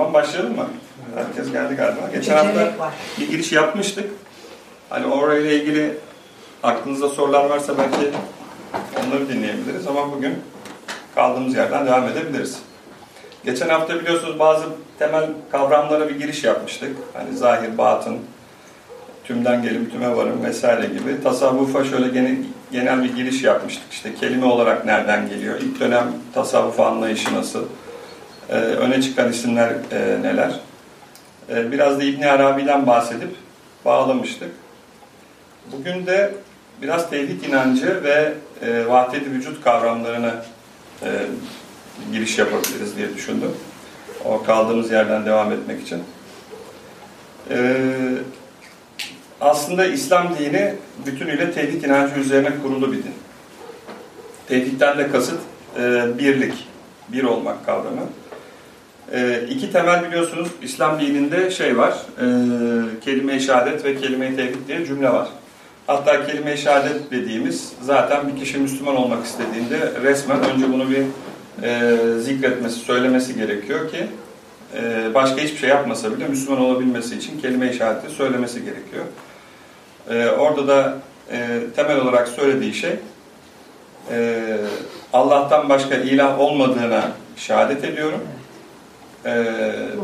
zaman başlayalım mı? Herkes geldi galiba. Geçen hafta bir giriş yapmıştık. Hani orayla ilgili aklınızda sorular varsa belki onları dinleyebiliriz ama bugün kaldığımız yerden devam edebiliriz. Geçen hafta biliyorsunuz bazı temel kavramlara bir giriş yapmıştık. Hani zahir, batın, tümden gelim, tüme varım vesaire gibi. Tasavvufa şöyle genel, genel bir giriş yapmıştık. İşte kelime olarak nereden geliyor? İlk dönem tasavvuf anlayışı nasıl? Ee, öne çıkan isimler e, neler? Ee, biraz da İbn Arabi'den bahsedip bağlamıştık. Bugün de biraz tevhid inancı ve e, vahdet vücut kavramlarına e, giriş yapabiliriz diye düşündüm. O kaldığımız yerden devam etmek için. Ee, aslında İslam dini bütünüyle tevhid inancı üzerine kurulu bir din. Tevhidden de kasıt e, birlik, bir olmak kavramı. E, iki temel biliyorsunuz İslam dininde şey var, e, kelime-i şehadet ve kelime-i tevhid diye cümle var. Hatta kelime-i şehadet dediğimiz zaten bir kişi Müslüman olmak istediğinde resmen önce bunu bir e, zikretmesi, söylemesi gerekiyor ki e, başka hiçbir şey yapmasa bile Müslüman olabilmesi için kelime-i şehadeti söylemesi gerekiyor. E, orada da e, temel olarak söylediği şey e, Allah'tan başka ilah olmadığına şehadet ediyorum. E,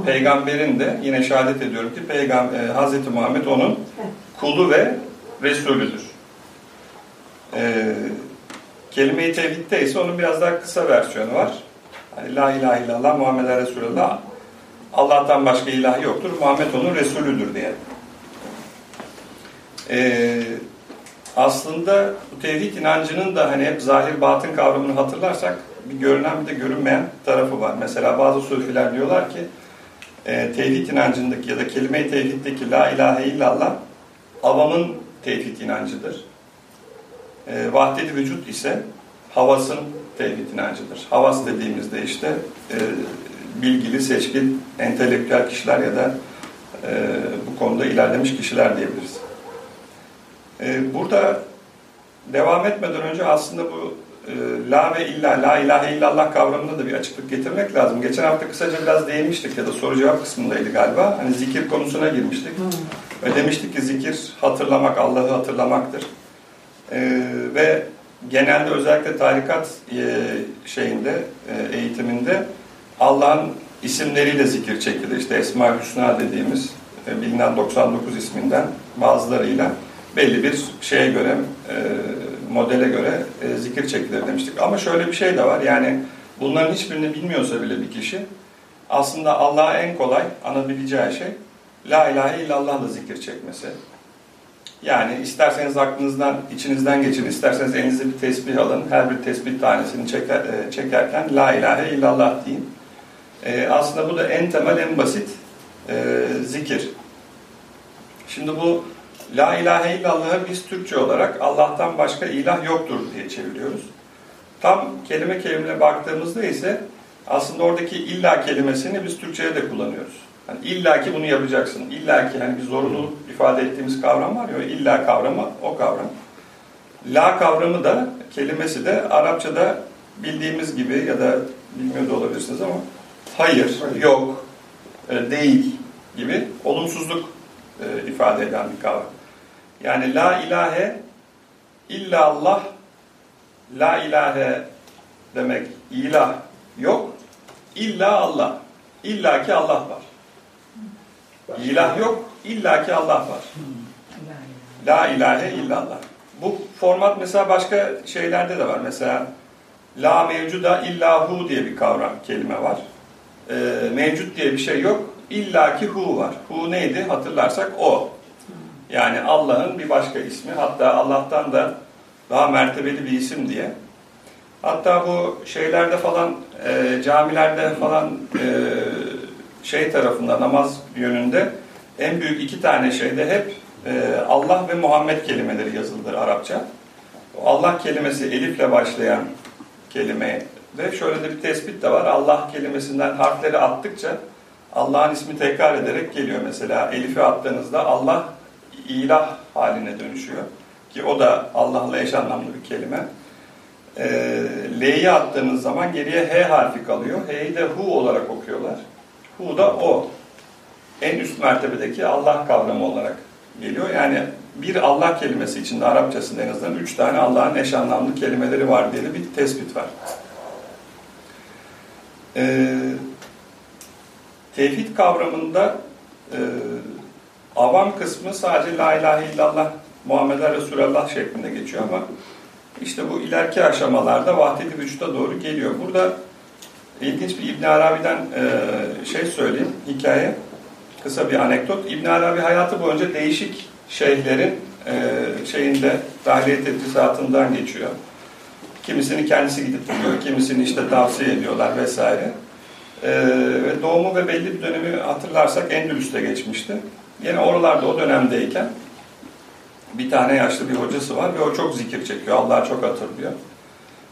peygamberin de yine şehadet ediyorum ki Peygamber, e, Hz. Muhammed onun kulu ve Resulüdür. E, Kelime-i Tevhid'de ise onun biraz daha kısa versiyonu var. Hani La ilahe illallah Muhammed Resulullah Allah'tan başka ilah yoktur. Muhammed onun Resulüdür diye. Ee, aslında bu tevhid inancının da hani hep zahir batın kavramını hatırlarsak bir görünen bir de görünmeyen tarafı var. Mesela bazı sufiler diyorlar ki e, tevhid inancındaki ya da kelime-i tevhiddeki la ilahe illallah avamın tevhid inancıdır. E, vahdet vücut ise havasın tevhid inancıdır. Havas dediğimizde işte e, bilgili, seçkin, entelektüel kişiler ya da e, bu konuda ilerlemiş kişiler diyebiliriz. E, burada devam etmeden önce aslında bu e, la ve illa, la ilahe illallah kavramında da bir açıklık getirmek lazım. Geçen hafta kısaca biraz değinmiştik ya da soru cevap kısmındaydı galiba. Hani zikir konusuna girmiştik. Ve demiştik ki zikir hatırlamak, Allah'ı hatırlamaktır. E, ve genelde özellikle tarikat e, şeyinde, e, eğitiminde Allah'ın isimleriyle zikir çekilir. İşte Esma-ül Hüsna dediğimiz e, bilinen 99 isminden bazılarıyla belli bir şeye göre, e, modele göre e, zikir çekilir demiştik. Ama şöyle bir şey de var. Yani bunların hiçbirini bilmiyorsa bile bir kişi aslında Allah'a en kolay anabileceği şey La ilahe illallah'la zikir çekmesi. Yani isterseniz aklınızdan, içinizden geçin, isterseniz elinize bir tesbih alın. Her bir tesbih tanesini çeker, e, çekerken La ilahe illallah deyin. E, aslında bu da en temel, en basit e, zikir. Şimdi bu La ilahe illallah'ı biz Türkçe olarak Allah'tan başka ilah yoktur diye çeviriyoruz. Tam kelime kelimine baktığımızda ise aslında oradaki illa kelimesini biz Türkçe'ye de kullanıyoruz. Yani illa ki bunu yapacaksın. İlla ki hani bir zorunlu ifade ettiğimiz kavram var ya, illa kavramı o kavram. La kavramı da, kelimesi de Arapçada bildiğimiz gibi ya da bilmiyor da olabilirsiniz ama hayır, yok, e, değil gibi olumsuzluk e, ifade eden bir kavram. Yani la ilahe illa Allah, la ilahe demek ilah yok, illa Allah. İlla ki Allah var. İlah yok, illaki Allah var. La ilahe illallah. Bu format mesela başka şeylerde de var. Mesela la mevcuda illahu diye bir kavram, kelime var. Ee, mevcut diye bir şey yok. İllaki hu var. Hu neydi? Hatırlarsak o. Yani Allah'ın bir başka ismi. Hatta Allah'tan da daha mertebeli bir isim diye. Hatta bu şeylerde falan, e, camilerde falan e, şey tarafında namaz yönünde en büyük iki tane şeyde hep e, Allah ve Muhammed kelimeleri yazılır Arapça. O Allah kelimesi elifle başlayan kelime ve şöyle de bir tespit de var. Allah kelimesinden harfleri attıkça Allah'ın ismi tekrar ederek geliyor. Mesela elifi attığınızda Allah ilah haline dönüşüyor. Ki o da Allah'la eş anlamlı bir kelime. E, L'yi attığınız zaman geriye H harfi kalıyor. H'yi de Hu olarak okuyorlar. Hu da o. En üst mertebedeki Allah kavramı olarak geliyor. Yani bir Allah kelimesi içinde Arapçasında en azından üç tane Allah'ın eş anlamlı kelimeleri var diye bir tespit var. Ee, tevhid kavramında e, avam kısmı sadece La ilahe illallah Muhammeden Resulullah şeklinde geçiyor ama işte bu ileriki aşamalarda vahdedi vücuda doğru geliyor. Burada ilginç bir İbn Arabi'den e, şey söyleyeyim, hikaye, kısa bir anekdot. İbn Arabi hayatı boyunca değişik şeyhlerin e, şeyinde, dahiliye tedrisatından geçiyor. Kimisini kendisi gidip buluyor, kimisini işte tavsiye ediyorlar vesaire. E, ve doğumu ve belli bir dönemi hatırlarsak Endülüs'te geçmişti. Yine oralarda o dönemdeyken bir tane yaşlı bir hocası var ve o çok zikir çekiyor. Allah'ı çok hatırlıyor.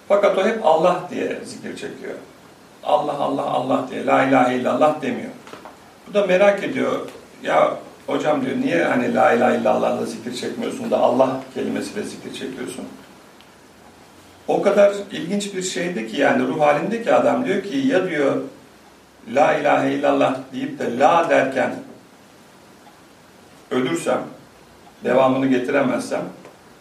Fakat o hep Allah diye zikir çekiyor. Allah Allah Allah diye. La ilahe illallah demiyor. Bu da merak ediyor. Ya hocam diyor niye hani la ilahe illallah'la zikir çekmiyorsun da Allah kelimesiyle zikir çekiyorsun? O kadar ilginç bir şeydi ki yani ruh halindeki adam diyor ki ya diyor la ilahe illallah deyip de la derken ölürsem devamını getiremezsem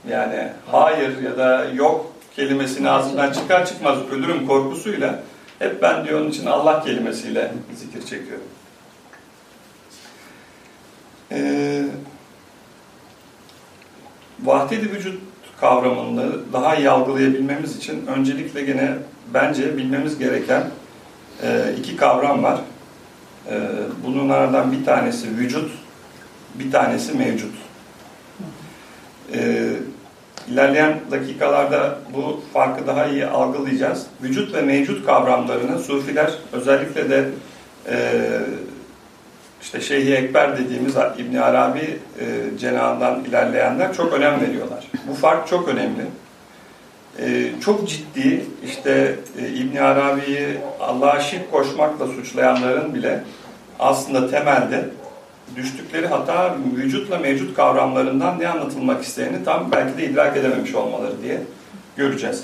yani hayır ya da yok kelimesini ağzından çıkar çıkmaz ölürüm korkusuyla hep ben diyor onun için Allah kelimesiyle zikir çekiyorum. Ee, vahdedi vücut kavramını daha iyi algılayabilmemiz için öncelikle gene bence bilmemiz gereken e, iki kavram var. E, bunlardan bir tanesi vücut, bir tanesi mevcut. E, ilerleyen dakikalarda bu farkı daha iyi algılayacağız. Vücut ve mevcut kavramlarını Sufiler özellikle de e, işte Şeyh-i Ekber dediğimiz İbn Arabi e, cenahından ilerleyenler çok önem veriyorlar. Bu fark çok önemli. E, çok ciddi işte e, İbn Arabi'yi Allah'a şirk koşmakla suçlayanların bile aslında temelde düştükleri hata vücutla mevcut kavramlarından ne anlatılmak istediğini tam belki de idrak edememiş olmaları diye göreceğiz.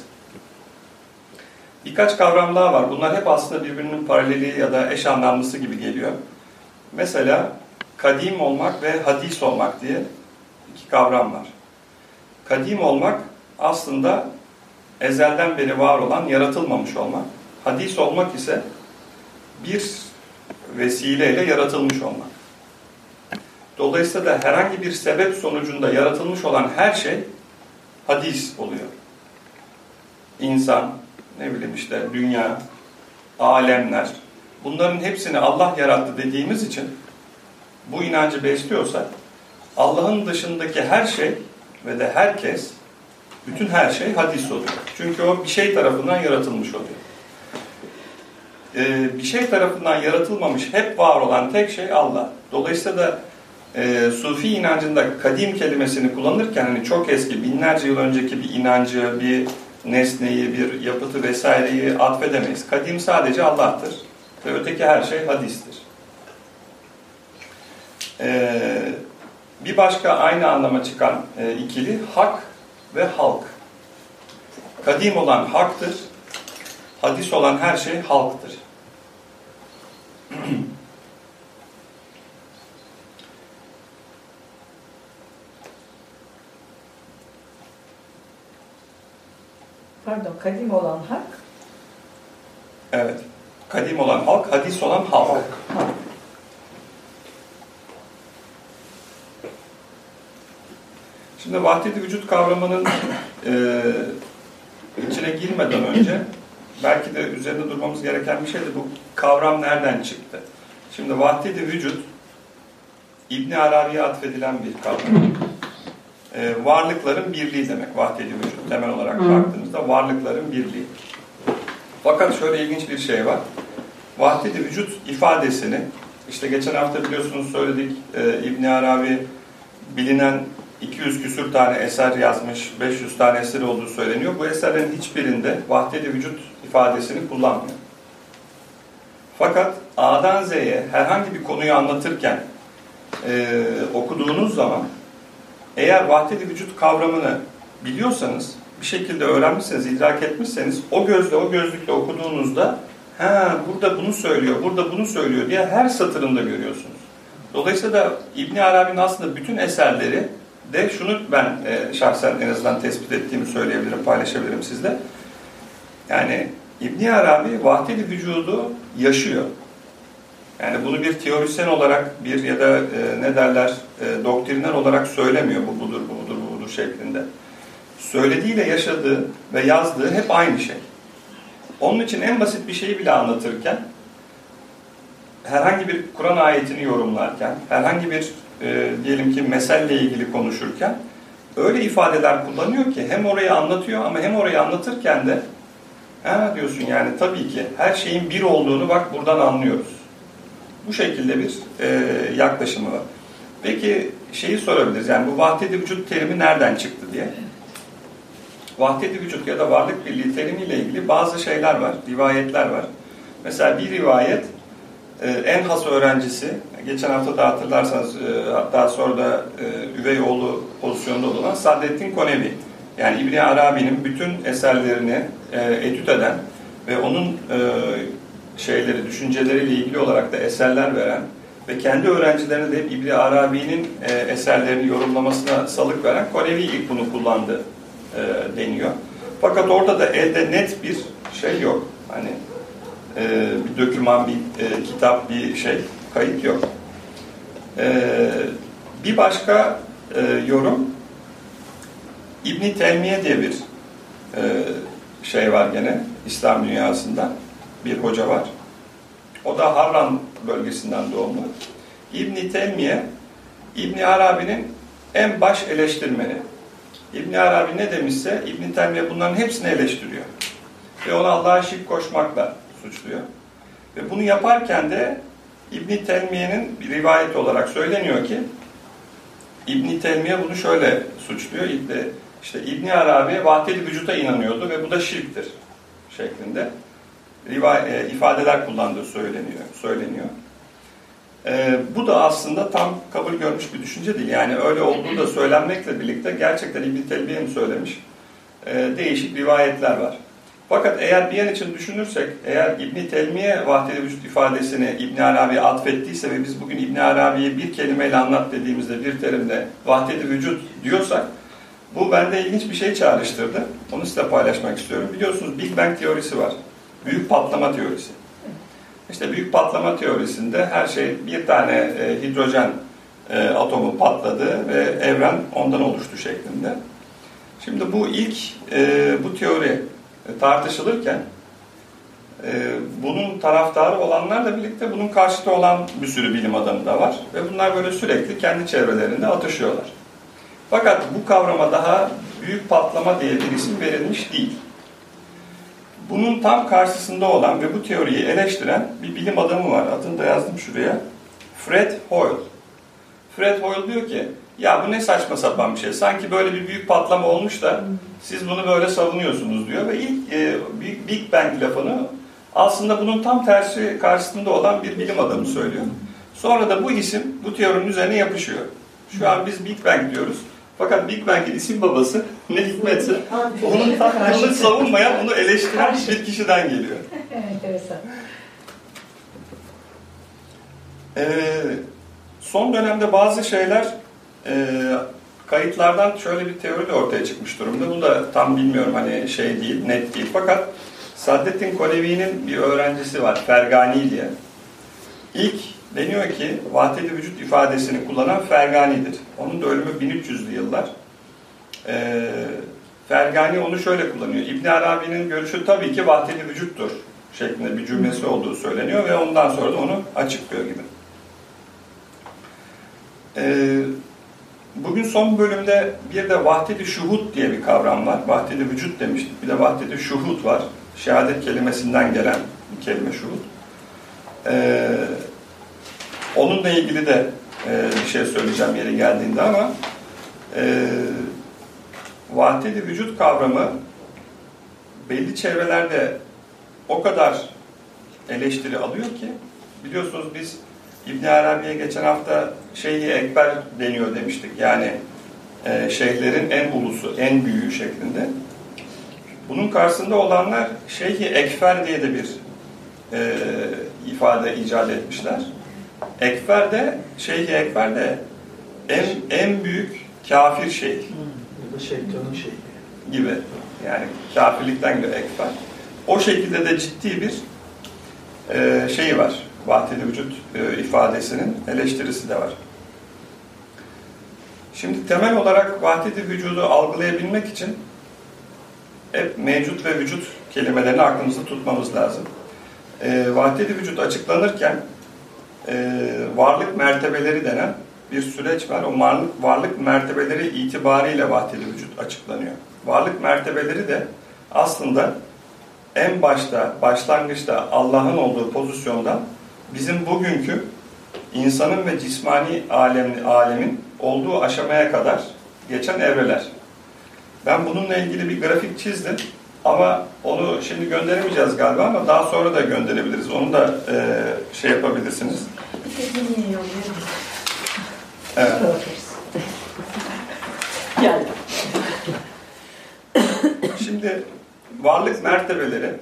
Birkaç kavram daha var. Bunlar hep aslında birbirinin paraleli ya da eş anlamlısı gibi geliyor. Mesela kadim olmak ve hadis olmak diye iki kavram var. Kadim olmak aslında ezelden beri var olan, yaratılmamış olmak. Hadis olmak ise bir vesileyle yaratılmış olmak. Dolayısıyla herhangi bir sebep sonucunda yaratılmış olan her şey hadis oluyor. İnsan, ne bileyim işte dünya, alemler, bunların hepsini Allah yarattı dediğimiz için bu inancı besliyorsak Allah'ın dışındaki her şey ve de herkes, bütün her şey hadis oluyor. Çünkü o bir şey tarafından yaratılmış oluyor. Ee, bir şey tarafından yaratılmamış, hep var olan tek şey Allah. Dolayısıyla da e, Sufi inancında kadim kelimesini kullanırken hani çok eski, binlerce yıl önceki bir inancı, bir nesneyi, bir yapıtı vesaireyi atfedemeyiz. Kadim sadece Allah'tır ve öteki her şey hadistir. Ee, bir başka aynı anlama çıkan e, ikili hak ve halk. Kadim olan haktır, hadis olan her şey halktır. Pardon, kadim olan hak. Evet. Kadim olan halk, hadis olan halk. Halk. Şimdi vahdedi vücut kavramının e, içine girmeden önce belki de üzerinde durmamız gereken bir şey de bu kavram nereden çıktı? Şimdi vahdedi vücut İbn Arabi'ye atfedilen bir kavram. E, varlıkların birliği demek vahdedi vücut. Temel olarak baktığımızda varlıkların birliği. Fakat şöyle ilginç bir şey var. Vahdedi vücut ifadesini işte geçen hafta biliyorsunuz söyledik e, İbn Arabi bilinen 200 küsür tane eser yazmış, 500 tane eser olduğu söyleniyor. Bu eserlerin hiçbirinde vahdedi vücut ifadesini kullanmıyor. Fakat A'dan Z'ye herhangi bir konuyu anlatırken e, okuduğunuz zaman eğer vahdedi vücut kavramını biliyorsanız, bir şekilde öğrenmişseniz, idrak etmişseniz o gözle, o gözlükle okuduğunuzda ha burada bunu söylüyor, burada bunu söylüyor diye her satırında görüyorsunuz. Dolayısıyla da İbn Arabi'nin aslında bütün eserleri de şunu ben e, şahsen en azından tespit ettiğimi söyleyebilirim, paylaşabilirim sizle. Yani İbn Arabi vahdedi vücudu yaşıyor. Yani bunu bir teorisyen olarak bir ya da e, ne derler e, doktriner olarak söylemiyor bu budur, bu budur, bu budur şeklinde. Söylediğiyle yaşadığı ve yazdığı hep aynı şey. Onun için en basit bir şeyi bile anlatırken herhangi bir Kur'an ayetini yorumlarken, herhangi bir e, diyelim ki meselle ilgili konuşurken öyle ifadeler kullanıyor ki hem orayı anlatıyor ama hem orayı anlatırken de ha diyorsun yani tabii ki her şeyin bir olduğunu bak buradan anlıyoruz. Bu şekilde bir e, yaklaşımı var. Peki şeyi sorabiliriz yani bu vahdedi vücut terimi nereden çıktı diye. Vahdedi vücut ya da varlık birliği terimiyle ilgili bazı şeyler var, rivayetler var. Mesela bir rivayet e, en has öğrencisi, geçen hafta da hatırlarsanız e, hatta sonra da e, üvey oğlu pozisyonda olan Saddettin Konevi. Yani İbni Arabi'nin bütün eserlerini etüt eden ve onun şeyleri, düşünceleriyle ilgili olarak da eserler veren ve kendi öğrencilerine de hep İbni Arabi'nin e, eserlerini yorumlamasına salık veren Konevi ilk bunu kullandı e, deniyor. Fakat orada da elde net bir şey yok. Hani e, bir döküman, bir e, kitap, bir şey, kayıt yok. E, bir başka e, yorum İbni Telmiye diye bir e, şey var gene İslam dünyasında bir hoca var. O da Harran bölgesinden doğumlu. İbni Telmiye İbni Arabi'nin en baş eleştirmeni. İbni Arabi ne demişse İbni Telmiye bunların hepsini eleştiriyor. Ve ona Allah'a şirk koşmakla suçluyor. Ve bunu yaparken de İbni Telmiye'nin bir rivayet olarak söyleniyor ki İbni Telmiye bunu şöyle suçluyor. İbni, işte İbni Arabi vahdedi vücuta inanıyordu ve bu da şirktir şeklinde ifadeler kullandığı söyleniyor. söyleniyor. E, bu da aslında tam kabul görmüş bir düşünce değil. Yani öyle olduğu da söylenmekle birlikte gerçekten İbni Telmiye mi söylemiş? E, değişik rivayetler var. Fakat eğer bir yan için düşünürsek, eğer İbni Telmiye vahdeli vücut ifadesini İbni Arabi'ye atfettiyse ve biz bugün İbni Arabi'yi bir kelimeyle anlat dediğimizde bir terimde vahdeli vücut diyorsak, bu bende ilginç bir şey çağrıştırdı. Onu size paylaşmak istiyorum. Biliyorsunuz Big Bang teorisi var. Büyük patlama teorisi. İşte büyük patlama teorisinde her şey bir tane e, hidrojen e, atomu patladı ve evren ondan oluştu şeklinde. Şimdi bu ilk e, bu teori tartışılırken e, bunun taraftarı olanlarla birlikte bunun karşıtı olan bir sürü bilim adamı da var. Ve bunlar böyle sürekli kendi çevrelerinde atışıyorlar. Fakat bu kavrama daha büyük patlama diye bir isim verilmiş değil. Bunun tam karşısında olan ve bu teoriyi eleştiren bir bilim adamı var. Adını da yazdım şuraya. Fred Hoyle. Fred Hoyle diyor ki ya bu ne saçma sapan bir şey. Sanki böyle bir büyük patlama olmuş da siz bunu böyle savunuyorsunuz diyor. Ve ilk e, Big Bang lafını aslında bunun tam tersi karşısında olan bir bilim adamı söylüyor. Sonra da bu isim bu teorinin üzerine yapışıyor. Şu an biz Big Bang diyoruz. Fakat Big Bang'in isim babası ne hikmetse onun bunu savunmayan, onu eleştiren bir kişiden geliyor. Enteresan. Ee, son dönemde bazı şeyler e, kayıtlardan şöyle bir teori de ortaya çıkmış durumda. Bu da tam bilmiyorum hani şey değil, net değil. Fakat Saddettin Kolevi'nin bir öğrencisi var, Fergani diye. İlk deniyor ki vahdeli vücut ifadesini kullanan Fergani'dir. Onun da ölümü 1300'lü yıllar. Ee, Fergani onu şöyle kullanıyor. İbn Arabi'nin görüşü tabii ki vahdeli vücuttur şeklinde bir cümlesi olduğu söyleniyor ve ondan sonra da onu açıklıyor gibi. Ee, bugün son bölümde bir de vahdedi şuhut diye bir kavram var. Vahdedi vücut demiştik. Bir de vahdedi şuhut var. Şehadet kelimesinden gelen bir kelime şuhut. Ee, onunla ilgili de e, bir şey söyleyeceğim yeri geldiğinde ama e, vahdedi vücut kavramı belli çevrelerde o kadar eleştiri alıyor ki biliyorsunuz biz İbn Arabi'ye geçen hafta Şeyhi Ekber deniyor demiştik. Yani e, şeyhlerin en ulusu, en büyüğü şeklinde. Bunun karşısında olanlar Şeyhi Ekfer diye de bir e, ifade icat etmişler. Ekber de, Şeyh Ekber de en, en büyük kafir şeyh şeytanın şeyi. gibi. Yani kafirlikten geliyor ekber. O şekilde de ciddi bir e, şeyi var. Vahdedi vücut e, ifadesinin eleştirisi de var. Şimdi temel olarak vahdedi vücudu algılayabilmek için hep mevcut ve vücut kelimelerini aklımızda tutmamız lazım. E, vahdedi vücut açıklanırken e, varlık mertebeleri denen bir süreç var. O varlık, varlık mertebeleri itibariyle vahdedi vücut açıklanıyor. Varlık mertebeleri de aslında en başta, başlangıçta Allah'ın olduğu pozisyondan bizim bugünkü insanın ve cismani alem, alemin olduğu aşamaya kadar geçen evreler. Ben bununla ilgili bir grafik çizdim ama onu şimdi gönderemeyeceğiz galiba ama daha sonra da gönderebiliriz. Onu da e, şey yapabilirsiniz. Bir tek yeni yollayalım. Evet. Şimdi varlık mertebeleri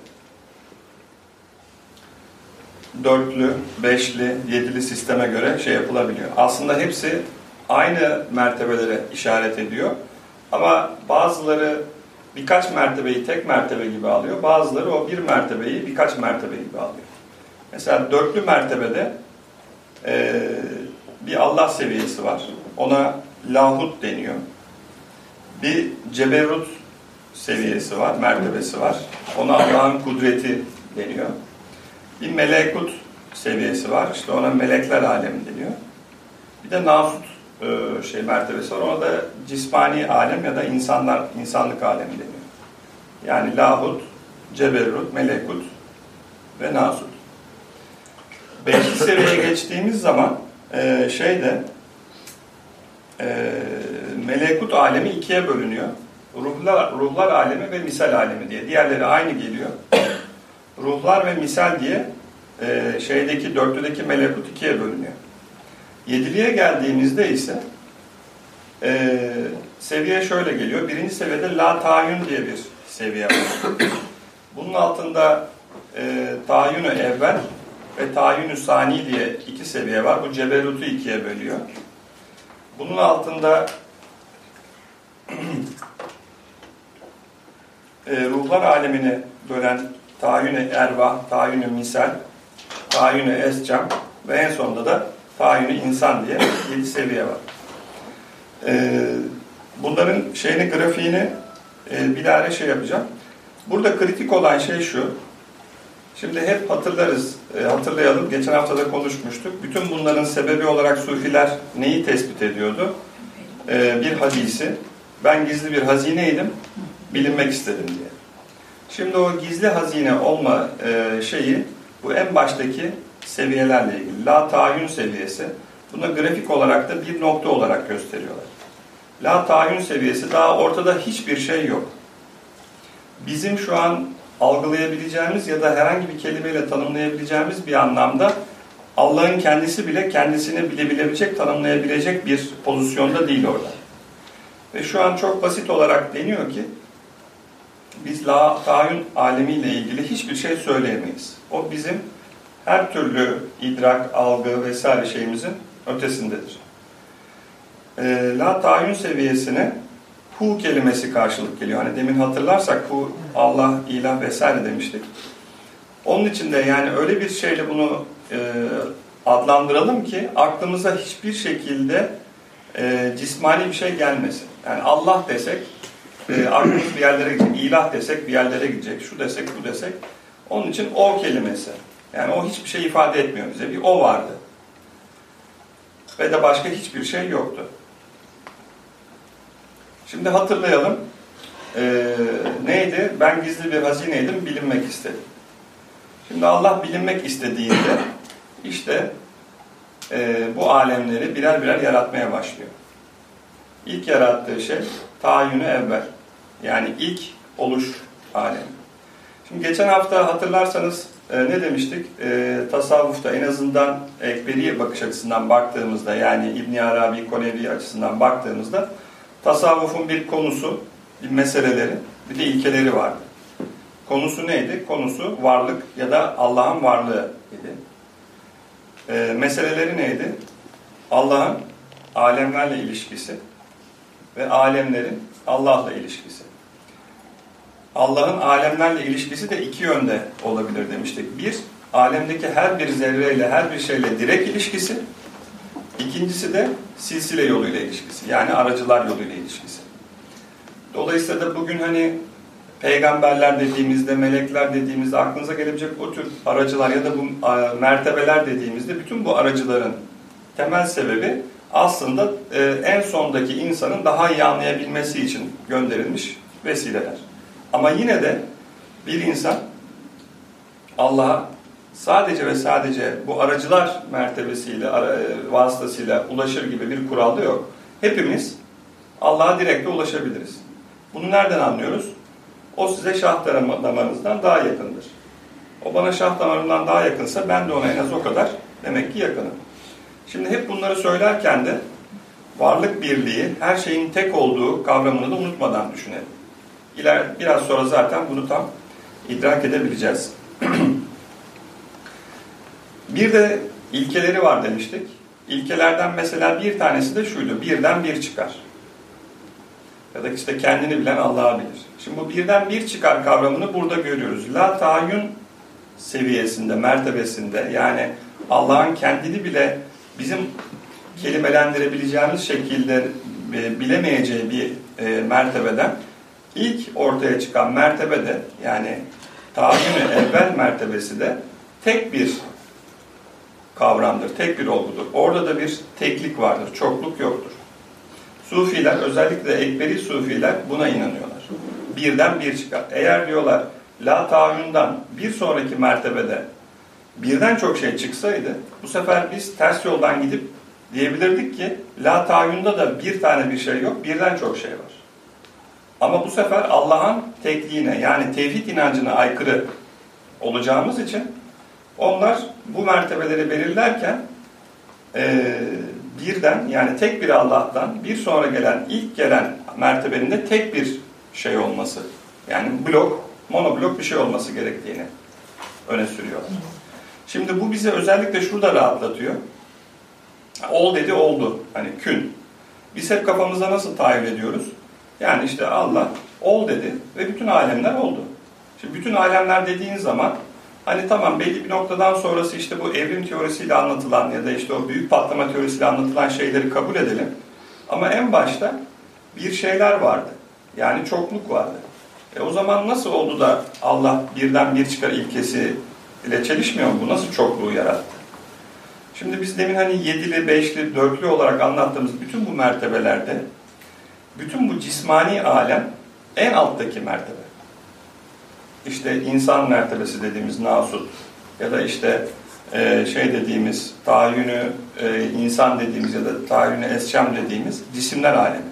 dörtlü, beşli, yedili sisteme göre şey yapılabiliyor. Aslında hepsi aynı mertebelere işaret ediyor. Ama bazıları birkaç mertebeyi tek mertebe gibi alıyor. Bazıları o bir mertebeyi birkaç mertebe gibi alıyor. Mesela dörtlü mertebede bir Allah seviyesi var. Ona lahut deniyor. Bir ceberut seviyesi var, mertebesi var. Ona Allah'ın kudreti deniyor. Bir melekut seviyesi var. İşte ona melekler alemi deniyor. Bir de nasut e, şey mertebesi var. Ona da cismani alem ya da insanlar insanlık alemi deniyor. Yani lahut, ceberut, melekut ve nasut. Beşinci seviyeye geçtiğimiz zaman e, şeyde e, melekut alemi ikiye bölünüyor. Ruhlar, ruhlar alemi ve misal alemi diye. Diğerleri aynı geliyor. Ruhlar ve misal diye e, şeydeki dörtlüdeki melekut ikiye bölünüyor. Yediliye geldiğimizde ise e, seviye şöyle geliyor. Birinci seviyede la tayyün diye bir seviye var. Bunun altında e, tayyünü evvel ve tayyünü sani diye iki seviye var. Bu ceberutu ikiye bölüyor. Bunun altında e, ruhlar alemini bölen tayyün-i ervah, tayyün-i misal, tayyün-i escam ve en sonunda da tayyün-i insan diye yedi seviye var. E, bunların şeyini, grafiğini e, bilahare şey yapacağım. Burada kritik olan şey şu. Şimdi hep hatırlarız, e, hatırlayalım. Geçen hafta da konuşmuştuk. Bütün bunların sebebi olarak sufiler neyi tespit ediyordu? E, bir hadisi. Ben gizli bir hazineydim, bilinmek istedim diye. Şimdi o gizli hazine olma e, şeyi bu en baştaki seviyelerle ilgili. La tayyün seviyesi. Buna grafik olarak da bir nokta olarak gösteriyorlar. La tayyün seviyesi daha ortada hiçbir şey yok. Bizim şu an algılayabileceğimiz ya da herhangi bir kelimeyle tanımlayabileceğimiz bir anlamda Allah'ın kendisi bile kendisini bilebilecek, tanımlayabilecek bir pozisyonda değil orada. Ve şu an çok basit olarak deniyor ki biz la tayin alemiyle ilgili hiçbir şey söyleyemeyiz. O bizim her türlü idrak, algı vesaire şeyimizin ötesindedir. E, la tayin seviyesine hu kelimesi karşılık geliyor. Hani demin hatırlarsak hu Allah, ilah vesaire demiştik. Onun için de yani öyle bir şeyle bunu e, adlandıralım ki aklımıza hiçbir şekilde e, cismani bir şey gelmesin. Yani Allah desek e, aklımız bir yerlere gidecek. İlah desek bir yerlere gidecek. Şu desek bu desek. Onun için o kelimesi. Yani o hiçbir şey ifade etmiyor bize. Bir o vardı. Ve de başka hiçbir şey yoktu. Şimdi hatırlayalım. Ee, neydi? Ben gizli bir hazineydim, bilinmek istedim. Şimdi Allah bilinmek istediğinde işte e, bu alemleri birer birer yaratmaya başlıyor. İlk yarattığı şey tayyünü evvel. Yani ilk oluş alemi. Şimdi geçen hafta hatırlarsanız e, ne demiştik? E, tasavvufta en azından ekberi bakış açısından baktığımızda yani İbn Arabi, Konevi açısından baktığımızda tasavvufun bir konusu, bir meseleleri, bir de ilkeleri vardı. konusu neydi? Konusu varlık ya da Allah'ın varlığı idi. E, meseleleri neydi? Allah'ın alemlerle ilişkisi ve alemlerin Allah'la ilişkisi. Allah'ın alemlerle ilişkisi de iki yönde olabilir demiştik. Bir, alemdeki her bir zerreyle, her bir şeyle direkt ilişkisi. İkincisi de silsile yoluyla ilişkisi. Yani aracılar yoluyla ilişkisi. Dolayısıyla da bugün hani peygamberler dediğimizde, melekler dediğimizde aklınıza gelebilecek o tür aracılar ya da bu mertebeler dediğimizde bütün bu aracıların temel sebebi aslında e, en sondaki insanın daha iyi anlayabilmesi için gönderilmiş vesileler. Ama yine de bir insan Allah'a sadece ve sadece bu aracılar mertebesiyle, e, vasıtasıyla ulaşır gibi bir kuralı yok. Hepimiz Allah'a direkte ulaşabiliriz. Bunu nereden anlıyoruz? O size şah damarınızdan daha yakındır. O bana şah damarından daha yakınsa ben de ona en az o kadar demek ki yakınım. Şimdi hep bunları söylerken de varlık birliği, her şeyin tek olduğu kavramını da unutmadan düşünelim. İler, biraz sonra zaten bunu tam idrak edebileceğiz. bir de ilkeleri var demiştik. İlkelerden mesela bir tanesi de şuydu. Birden bir çıkar. Ya da işte kendini bilen Allah'a bilir. Şimdi bu birden bir çıkar kavramını burada görüyoruz. La tayyun seviyesinde, mertebesinde yani Allah'ın kendini bile bizim kelimelendirebileceğimiz şekilde e, bilemeyeceği bir e, mertebeden ilk ortaya çıkan mertebede yani tahayyünü evvel mertebesi de tek bir kavramdır, tek bir olgudur. Orada da bir teklik vardır, çokluk yoktur. Sufiler, özellikle ekberi sufiler buna inanıyorlar. Birden bir çıkar. Eğer diyorlar la tahayyünden bir sonraki mertebede birden çok şey çıksaydı bu sefer biz ters yoldan gidip diyebilirdik ki la tahayyünde da bir tane bir şey yok, birden çok şey var. Ama bu sefer Allah'ın tekliğine yani tevhid inancına aykırı olacağımız için onlar bu mertebeleri belirlerken e, birden yani tek bir Allah'tan bir sonra gelen ilk gelen mertebenin de tek bir şey olması yani blok, monoblok bir şey olması gerektiğini öne sürüyorlar. Şimdi bu bize özellikle şurada rahatlatıyor. Ol dedi oldu. Hani kün. Biz hep kafamızda nasıl tahayyül ediyoruz? Yani işte Allah ol dedi ve bütün alemler oldu. Şimdi bütün alemler dediğin zaman hani tamam belli bir noktadan sonrası işte bu evrim teorisiyle anlatılan ya da işte o büyük patlama teorisiyle anlatılan şeyleri kabul edelim. Ama en başta bir şeyler vardı. Yani çokluk vardı. E o zaman nasıl oldu da Allah birden bir çıkar ilkesi ile çelişmiyor mu? Bu nasıl çokluğu yarattı? Şimdi biz demin hani yedili, beşli, dörtlü olarak anlattığımız bütün bu mertebelerde bütün bu cismani alem en alttaki mertebe. İşte insan mertebesi dediğimiz nasut ya da işte e, şey dediğimiz tahayyünü e, insan dediğimiz ya da tahayyünü esçam dediğimiz cisimler alemi.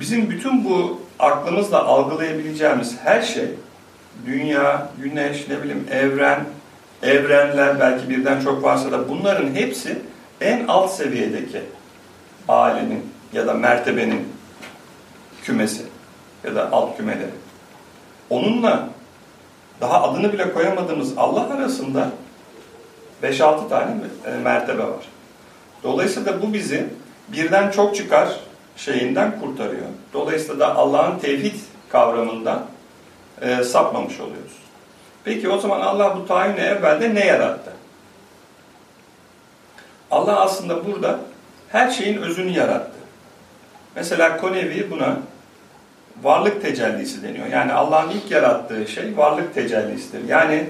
Bizim bütün bu aklımızla algılayabileceğimiz her şey dünya, güneş, ne bileyim evren, evrenler belki birden çok varsa da bunların hepsi en alt seviyedeki alemin ya da mertebenin kümesi ya da alt kümeleri. Onunla daha adını bile koyamadığımız Allah arasında 5-6 tane e, mertebe var. Dolayısıyla bu bizi birden çok çıkar şeyinden kurtarıyor. Dolayısıyla da Allah'ın tevhid kavramından e, sapmamış oluyoruz. Peki o zaman Allah bu tayini evvelde ne yarattı? Allah aslında burada her şeyin özünü yarattı. Mesela Konevi buna varlık tecellisi deniyor. Yani Allah'ın ilk yarattığı şey varlık tecellisidir. Yani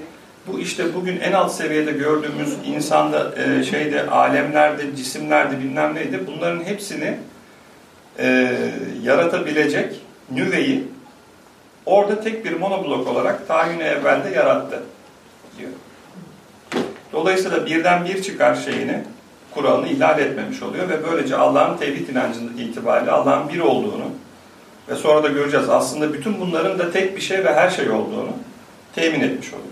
bu işte bugün en alt seviyede gördüğümüz insanda, e, şeyde, alemlerde, cisimlerde bilmem neydi bunların hepsini e, yaratabilecek nüveyi orada tek bir monoblok olarak tayin evvelde yarattı diyor. Dolayısıyla birden bir çıkar şeyini kuralını ihlal etmemiş oluyor ve böylece Allah'ın tevhid inancının itibariyle Allah'ın bir olduğunu ve sonra da göreceğiz aslında bütün bunların da tek bir şey ve her şey olduğunu temin etmiş oluyor.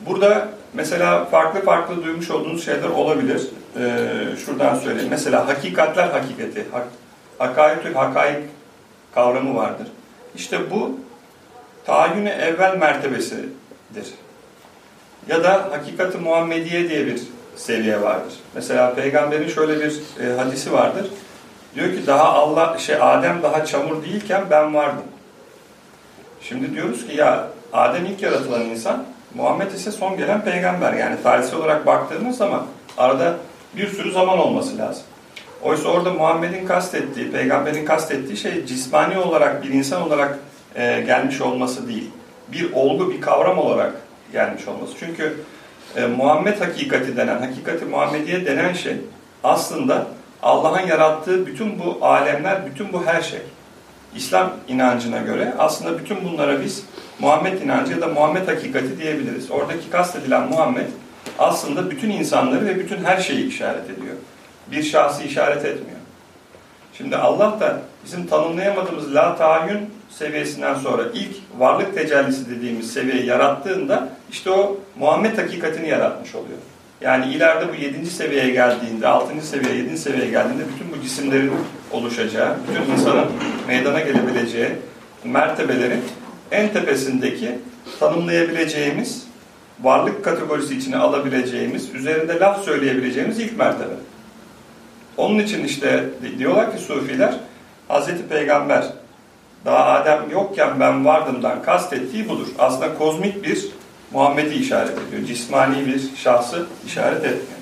Burada mesela farklı farklı duymuş olduğunuz şeyler olabilir. Ee, şuradan söyleyeyim. Mesela hakikatler hakikati, hak, hakaitül hakaik kavramı vardır. İşte bu tahayyün evvel mertebesidir. Ya da hakikati Muhammediye diye bir seviye vardır. Mesela peygamberin şöyle bir e, hadisi vardır. Diyor ki daha Allah şey Adem daha çamur değilken ben vardım. Şimdi diyoruz ki ya Adem ilk yaratılan insan, Muhammed ise son gelen peygamber. Yani tarihsel olarak baktığımız zaman arada bir sürü zaman olması lazım. Oysa orada Muhammed'in kastettiği, peygamberin kastettiği şey cismani olarak bir insan olarak e, gelmiş olması değil. Bir olgu, bir kavram olarak gelmiş olması. Çünkü e, Muhammed hakikati denen, hakikati Muhammediye denen şey aslında Allah'ın yarattığı bütün bu alemler, bütün bu her şey. İslam inancına göre aslında bütün bunlara biz Muhammed inancı ya da Muhammed hakikati diyebiliriz. Oradaki kastedilen Muhammed aslında bütün insanları ve bütün her şeyi işaret ediyor. Bir şahsı işaret etmiyor. Şimdi Allah da bizim tanımlayamadığımız la tahayyün seviyesinden sonra ilk varlık tecellisi dediğimiz seviyeyi yarattığında işte o Muhammed hakikatini yaratmış oluyor. Yani ileride bu yedinci seviyeye geldiğinde, altıncı seviyeye, yedinci seviyeye geldiğinde bütün bu cisimlerin oluşacağı, bütün insanın meydana gelebileceği mertebelerin en tepesindeki tanımlayabileceğimiz, varlık kategorisi içine alabileceğimiz, üzerinde laf söyleyebileceğimiz ilk mertebe. Onun için işte diyorlar ki Sufiler, Hazreti Peygamber daha Adem yokken ben vardımdan kastettiği budur. Aslında kozmik bir Muhammed'i işaret ediyor. Cismani bir şahsı işaret etmiyor.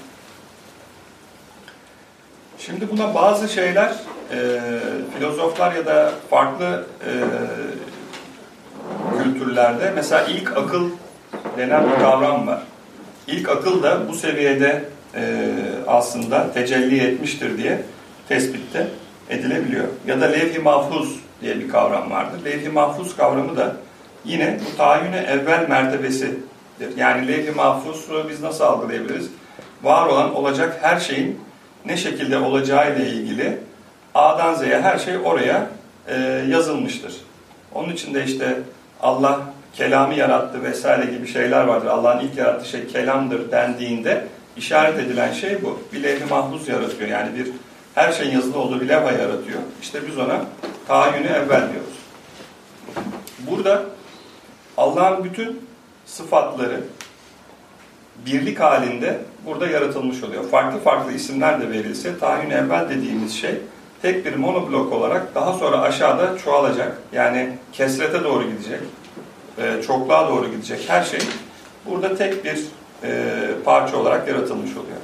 Şimdi buna bazı şeyler e, filozoflar ya da farklı e, kültürlerde mesela ilk akıl denen bir kavram var. İlk akıl da bu seviyede e, aslında tecelli etmiştir diye tespitte edilebiliyor. Ya da levh-i mahfuz diye bir kavram vardır. Levh-i mahfuz kavramı da yine bu tahayyüne evvel mertebesidir. Yani levh-i mahfuzu biz nasıl algılayabiliriz? Var olan olacak her şeyin ne şekilde olacağı ile ilgili A'dan Z'ye her şey oraya e, yazılmıştır. Onun için de işte Allah kelamı yarattı vesaire gibi şeyler vardır. Allah'ın ilk yarattığı şey kelamdır dendiğinde işaret edilen şey bu. Bir levh-i mahfuz yaratıyor. Yani bir her şeyin yazılı olduğu bir levha yaratıyor. İşte biz ona tahayyünü evvel diyoruz. Burada Allah'ın bütün sıfatları birlik halinde burada yaratılmış oluyor. Farklı farklı isimler de verilse tahayyün evvel dediğimiz şey tek bir monoblok olarak daha sonra aşağıda çoğalacak. Yani kesrete doğru gidecek. E, çokluğa doğru gidecek her şey burada tek bir e, parça olarak yaratılmış oluyor.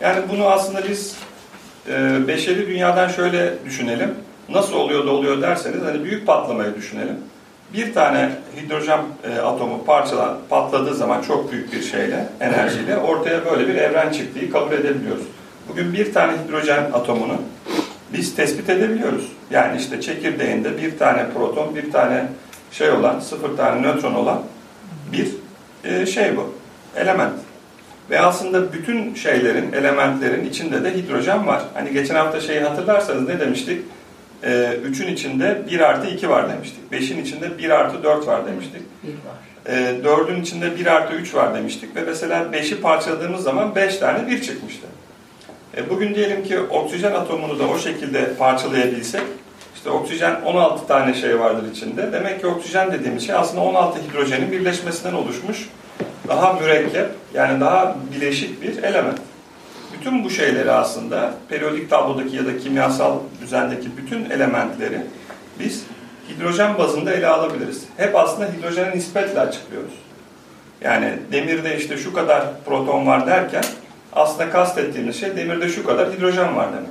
Yani bunu aslında biz e, beşeri dünyadan şöyle düşünelim. Nasıl oluyor da oluyor derseniz hani büyük patlamayı düşünelim. Bir tane hidrojen e, atomu parçalan patladığı zaman çok büyük bir şeyle, enerjiyle ortaya böyle bir evren çıktığı kabul edebiliyoruz. Bugün bir tane hidrojen atomunu biz tespit edebiliyoruz. Yani işte çekirdeğinde bir tane proton, bir tane şey olan, sıfır tane nötron olan bir e, şey bu, element. Ve aslında bütün şeylerin, elementlerin içinde de hidrojen var. Hani geçen hafta şeyi hatırlarsanız ne demiştik? 3'ün ee, içinde 1 artı 2 var demiştik. 5'in içinde 1 artı 4 var demiştik. 1 var. 4'ün içinde 1 artı 3 var demiştik. Ve mesela 5'i parçaladığımız zaman 5 tane 1 çıkmıştı. E, bugün diyelim ki oksijen atomunu da o şekilde parçalayabilsek, işte oksijen 16 tane şey vardır içinde. Demek ki oksijen dediğimiz şey aslında 16 hidrojenin birleşmesinden oluşmuş daha mürekkep yani daha bileşik bir element. Bütün bu şeyleri aslında periyodik tablodaki ya da kimyasal düzendeki bütün elementleri biz hidrojen bazında ele alabiliriz. Hep aslında hidrojene nispetle açıklıyoruz. Yani demirde işte şu kadar proton var derken aslında kastettiğimiz şey demirde şu kadar hidrojen var demek.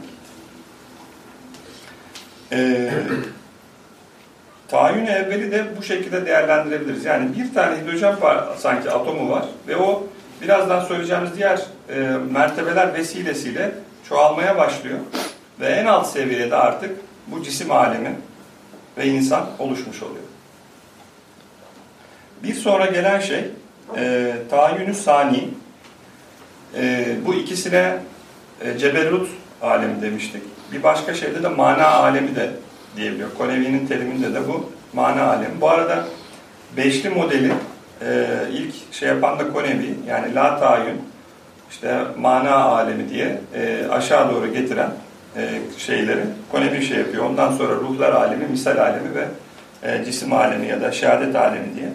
Ee, tahayyün evveli de bu şekilde değerlendirebiliriz. Yani bir tane hidrojen sanki atomu var ve o birazdan söyleyeceğimiz diğer e, mertebeler vesilesiyle çoğalmaya başlıyor. Ve en alt seviyede artık bu cisim alemi ve insan oluşmuş oluyor. Bir sonra gelen şey e, tahayyünü sani. E, bu ikisine e, ceberut alemi demiştik. Bir başka şeyde de mana alemi de diyebiliyor. Konevi'nin teriminde de bu mana alemi. Bu arada beşli modeli e, ilk şey yapan da Konevi yani la tayin işte mana alemi diye e, aşağı doğru getiren e, şeyleri Konevi şey yapıyor. Ondan sonra ruhlar alemi, misal alemi ve E, cisim alemi ya da şehadet alemi diye.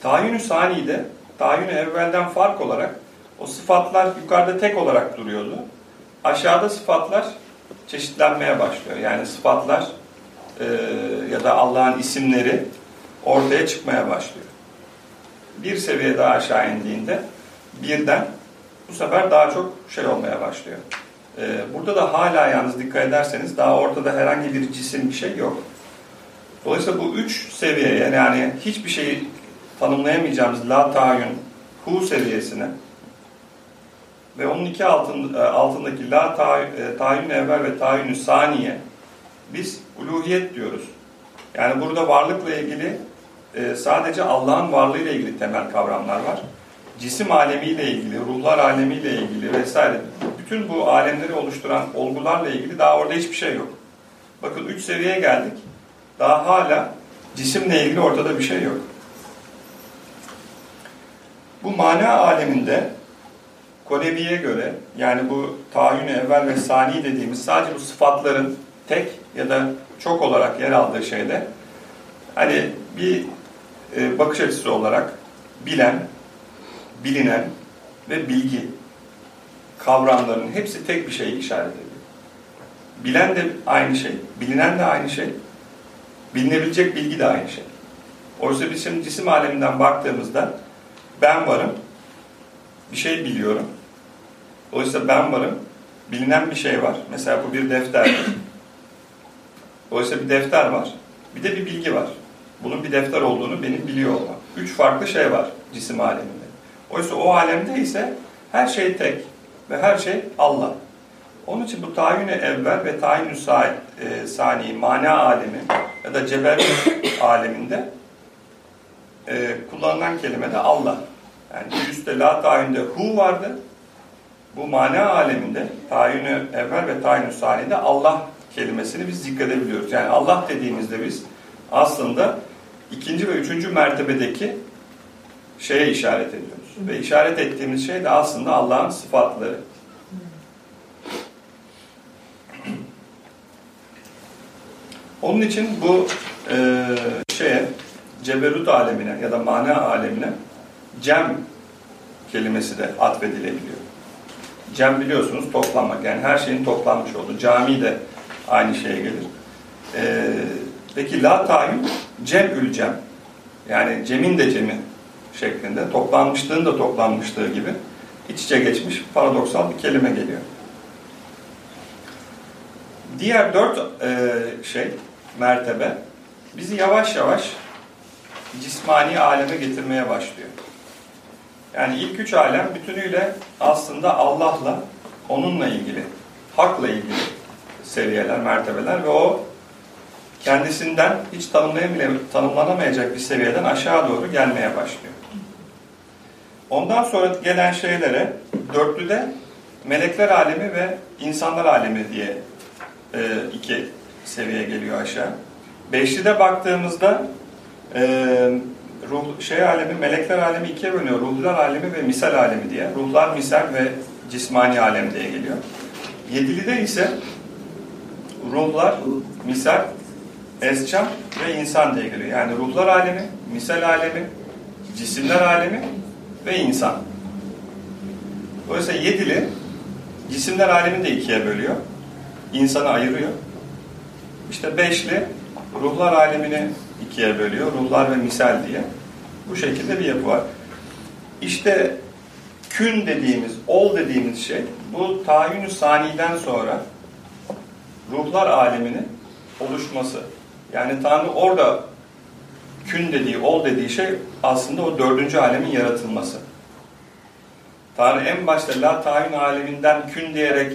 Tayin-ü saniyde, tayin evvelden fark olarak o sıfatlar yukarıda tek olarak duruyordu. Aşağıda sıfatlar çeşitlenmeye başlıyor. Yani sıfatlar e, ya da Allah'ın isimleri ortaya çıkmaya başlıyor. Bir seviye daha aşağı indiğinde birden bu sefer daha çok şey olmaya başlıyor. E, burada da hala yalnız dikkat ederseniz daha ortada herhangi bir cisim bir şey yok. Dolayısıyla bu üç seviyeye yani hiçbir şeyi tanımlayamayacağımız la tayin, hu seviyesine ve onun iki altın, altındaki la tayin evvel ve tayin saniye biz uluhiyet diyoruz. Yani burada varlıkla ilgili e, sadece Allah'ın varlığıyla ilgili temel kavramlar var. Cisim alemiyle ilgili, ruhlar alemiyle ilgili vesaire. Bütün bu alemleri oluşturan olgularla ilgili daha orada hiçbir şey yok. Bakın üç seviyeye geldik. Daha hala cisimle ilgili ortada bir şey yok. Bu mana aleminde Konebi'ye göre yani bu tayin evvel ve sani dediğimiz sadece bu sıfatların tek ya da çok olarak yer aldığı şeyde hani bir e, bakış açısı olarak bilen, bilinen ve bilgi kavramlarının hepsi tek bir şeyi işaret ediyor. Bilen de aynı şey, bilinen de aynı şey, bilinebilecek bilgi de aynı şey. Oysa biz şimdi cisim aleminden baktığımızda ben varım, bir şey biliyorum. Dolayısıyla ben varım, bilinen bir şey var. Mesela bu bir defterdir. Dolayısıyla bir defter var, bir de bir bilgi var. Bunun bir defter olduğunu benim biliyor olmam. Üç farklı şey var cisim aleminde. Oysa o alemde ise her şey tek ve her şey Allah. Onun için bu tayin evvel ve tayin e, sani, mana alemi ya da cebel aleminde e, kullanılan kelime de Allah. Yani üstte la tayinde hu vardı. Bu mana aleminde tayin evvel ve tayin sanide Allah kelimesini biz zikredebiliyoruz. Yani Allah dediğimizde biz aslında ikinci ve üçüncü mertebedeki şeye işaret ediyoruz. Ve işaret ettiğimiz şey de aslında Allah'ın sıfatları. Onun için bu e, şeye ceberut alemine ya da mana alemine cem kelimesi de atfedilebiliyor. Cem biliyorsunuz toplamak yani her şeyin toplanmış olduğu. Cami de aynı şeye gelir. Ee, peki la tayin cem'ül cem. Yani cemin de cemi şeklinde toplanmışlığın da toplanmışlığı gibi iç içe geçmiş paradoksal bir kelime geliyor. Diğer dört e, şey, mertebe bizi yavaş yavaş cismani aleme getirmeye başlıyor. Yani ilk üç alem bütünüyle aslında Allah'la, onunla ilgili, hakla ilgili seviyeler, mertebeler ve o kendisinden hiç tanımlanamayacak bir seviyeden aşağı doğru gelmeye başlıyor. Ondan sonra gelen şeylere dörtlüde melekler alemi ve insanlar alemi diye e, iki seviye geliyor aşağı. Beşlide baktığımızda e, ruh, şey alemi, melekler alemi ikiye bölünüyor. Ruhlar alemi ve misal alemi diye. Ruhlar, misal ve cismani alem diye geliyor. Yedilide ise ruhlar, misal, escam ve insan diye geliyor. Yani ruhlar alemi, misal alemi, cisimler alemi ve insan. Dolayısıyla yedili cisimler alemini de ikiye bölüyor. İnsanı ayırıyor. İşte beşli ruhlar alemini ikiye bölüyor. Ruhlar ve misal diye. Bu şekilde bir yapı var. İşte kün dediğimiz, ol dediğimiz şey bu tayin saniden sonra ruhlar aleminin oluşması. Yani Tanrı orada kün dediği, ol dediği şey aslında o dördüncü alemin yaratılması. Tanrı en başta la tayin aleminden kün diyerek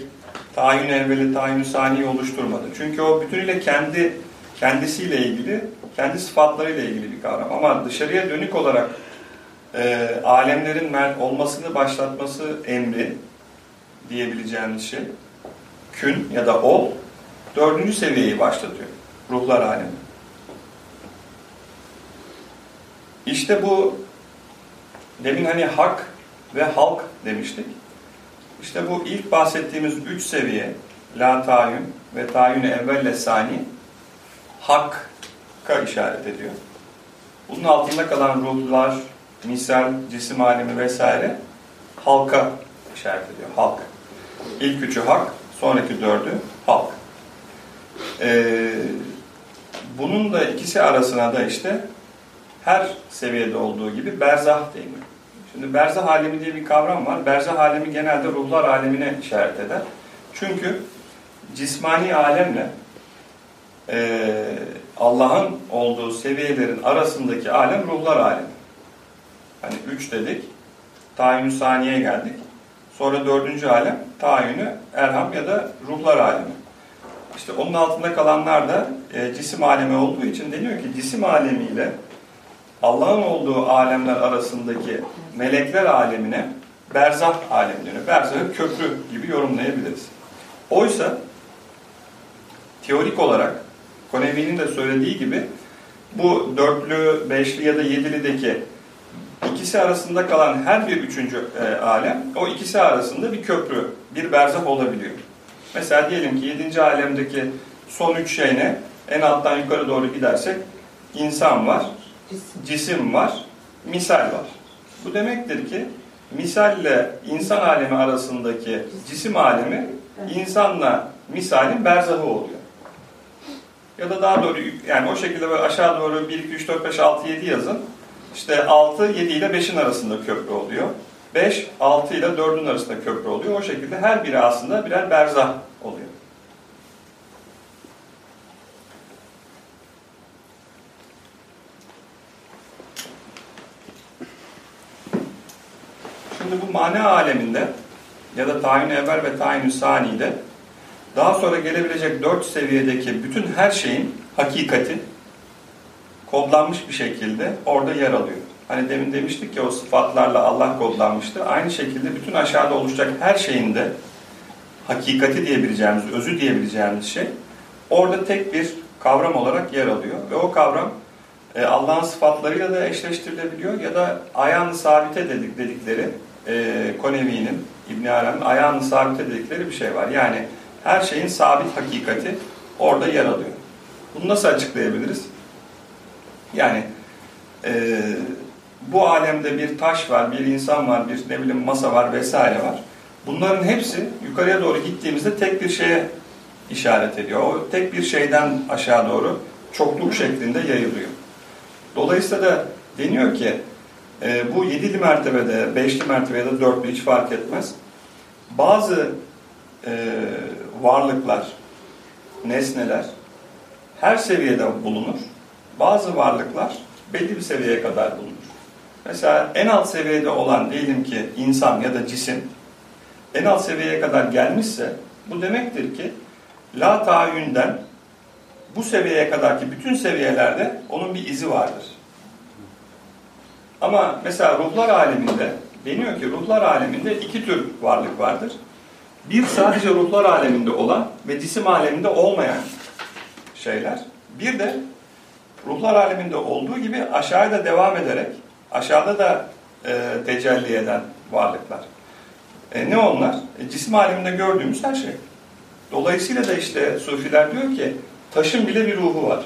tayin evveli, tayin saniyi oluşturmadı. Çünkü o bütünüyle kendi kendisiyle ilgili, kendi sıfatlarıyla ilgili bir kavram. Ama dışarıya dönük olarak e, alemlerin olmasını başlatması emri diyebileceğimiz şey kün ya da ol dördüncü seviyeyi başlatıyor. Ruhlar alemi. İşte bu demin hani hak ve halk demiştik. İşte bu ilk bahsettiğimiz üç seviye la tayin ve tayin evvelle sani hak işaret ediyor. Bunun altında kalan ruhlar, misal, cisim alemi vesaire halka işaret ediyor. Halk. İlk üçü hak, sonraki dördü halk. Ee, bunun da ikisi arasına da işte her seviyede olduğu gibi berzah deniyor. Şimdi berzah alemi diye bir kavram var. Berzah alemi genelde ruhlar alemine işaret eder. Çünkü cismani alemle e, Allah'ın olduğu seviyelerin arasındaki alem ruhlar alemi. Hani üç dedik, tayin saniye geldik. Sonra dördüncü alem tayinü erham ya da ruhlar alemi. İşte onun altında kalanlar da e, cisim alemi olduğu için deniyor ki cisim alemiyle Allah'ın olduğu alemler arasındaki melekler alemine berzah alemi deniyor. Berzahı köprü gibi yorumlayabiliriz. Oysa teorik olarak Konevi'nin de söylediği gibi bu dörtlü, beşli ya da yedilideki ikisi arasında kalan her bir üçüncü e, alem o ikisi arasında bir köprü, bir berzah olabiliyor. Mesela diyelim ki yedinci alemdeki son üç şey ne? En alttan yukarı doğru gidersek insan var, cisim var, misal var. Bu demektir ki misalle insan alemi arasındaki cisim alemi insanla misalin berzahı oluyor. Ya da daha doğru yani o şekilde böyle aşağı doğru 1, 2, 3, 4, 5, 6, 7 yazın. İşte 6, 7 ile 5'in arasında köprü oluyor. 5, 6 ile 4'ün arasında köprü oluyor. O şekilde her biri aslında birer berzah oluyor. Şimdi bu mana aleminde ya da tayin evvel ve tayin sani'de daha sonra gelebilecek dört seviyedeki bütün her şeyin hakikati kodlanmış bir şekilde orada yer alıyor. Hani demin demiştik ya o sıfatlarla Allah kodlanmıştı. Aynı şekilde bütün aşağıda oluşacak her şeyin de hakikati diyebileceğimiz, özü diyebileceğimiz şey orada tek bir kavram olarak yer alıyor. Ve o kavram e, Allah'ın sıfatlarıyla da eşleştirilebiliyor ya da ayağını sabite dedik dedikleri e, Konevi'nin, İbn Alem'in ayağını sabite dedikleri bir şey var. Yani her şeyin sabit hakikati orada yer alıyor. Bunu nasıl açıklayabiliriz? Yani e, bu alemde bir taş var, bir insan var, bir ne bileyim masa var vesaire var. Bunların hepsi yukarıya doğru gittiğimizde tek bir şeye işaret ediyor. O tek bir şeyden aşağı doğru çokluk şeklinde yayılıyor. Dolayısıyla da deniyor ki e, bu yedili mertebede, beşli mertebede ya da dörtlü hiç fark etmez. Bazı e, varlıklar, nesneler her seviyede bulunur. Bazı varlıklar belli bir seviyeye kadar bulunur. Mesela en alt seviyede olan diyelim ki insan ya da cisim en alt seviyeye kadar gelmişse bu demektir ki la tayyünden bu seviyeye kadarki bütün seviyelerde onun bir izi vardır. Ama mesela ruhlar aleminde deniyor ki ruhlar aleminde iki tür varlık vardır. Bir sadece ruhlar aleminde olan ve cisim aleminde olmayan şeyler. Bir de ruhlar aleminde olduğu gibi aşağıda devam ederek aşağıda da e, tecelli eden varlıklar. E, ne onlar? E, cisim aleminde gördüğümüz her şey. Dolayısıyla da işte sufiler diyor ki taşın bile bir ruhu var.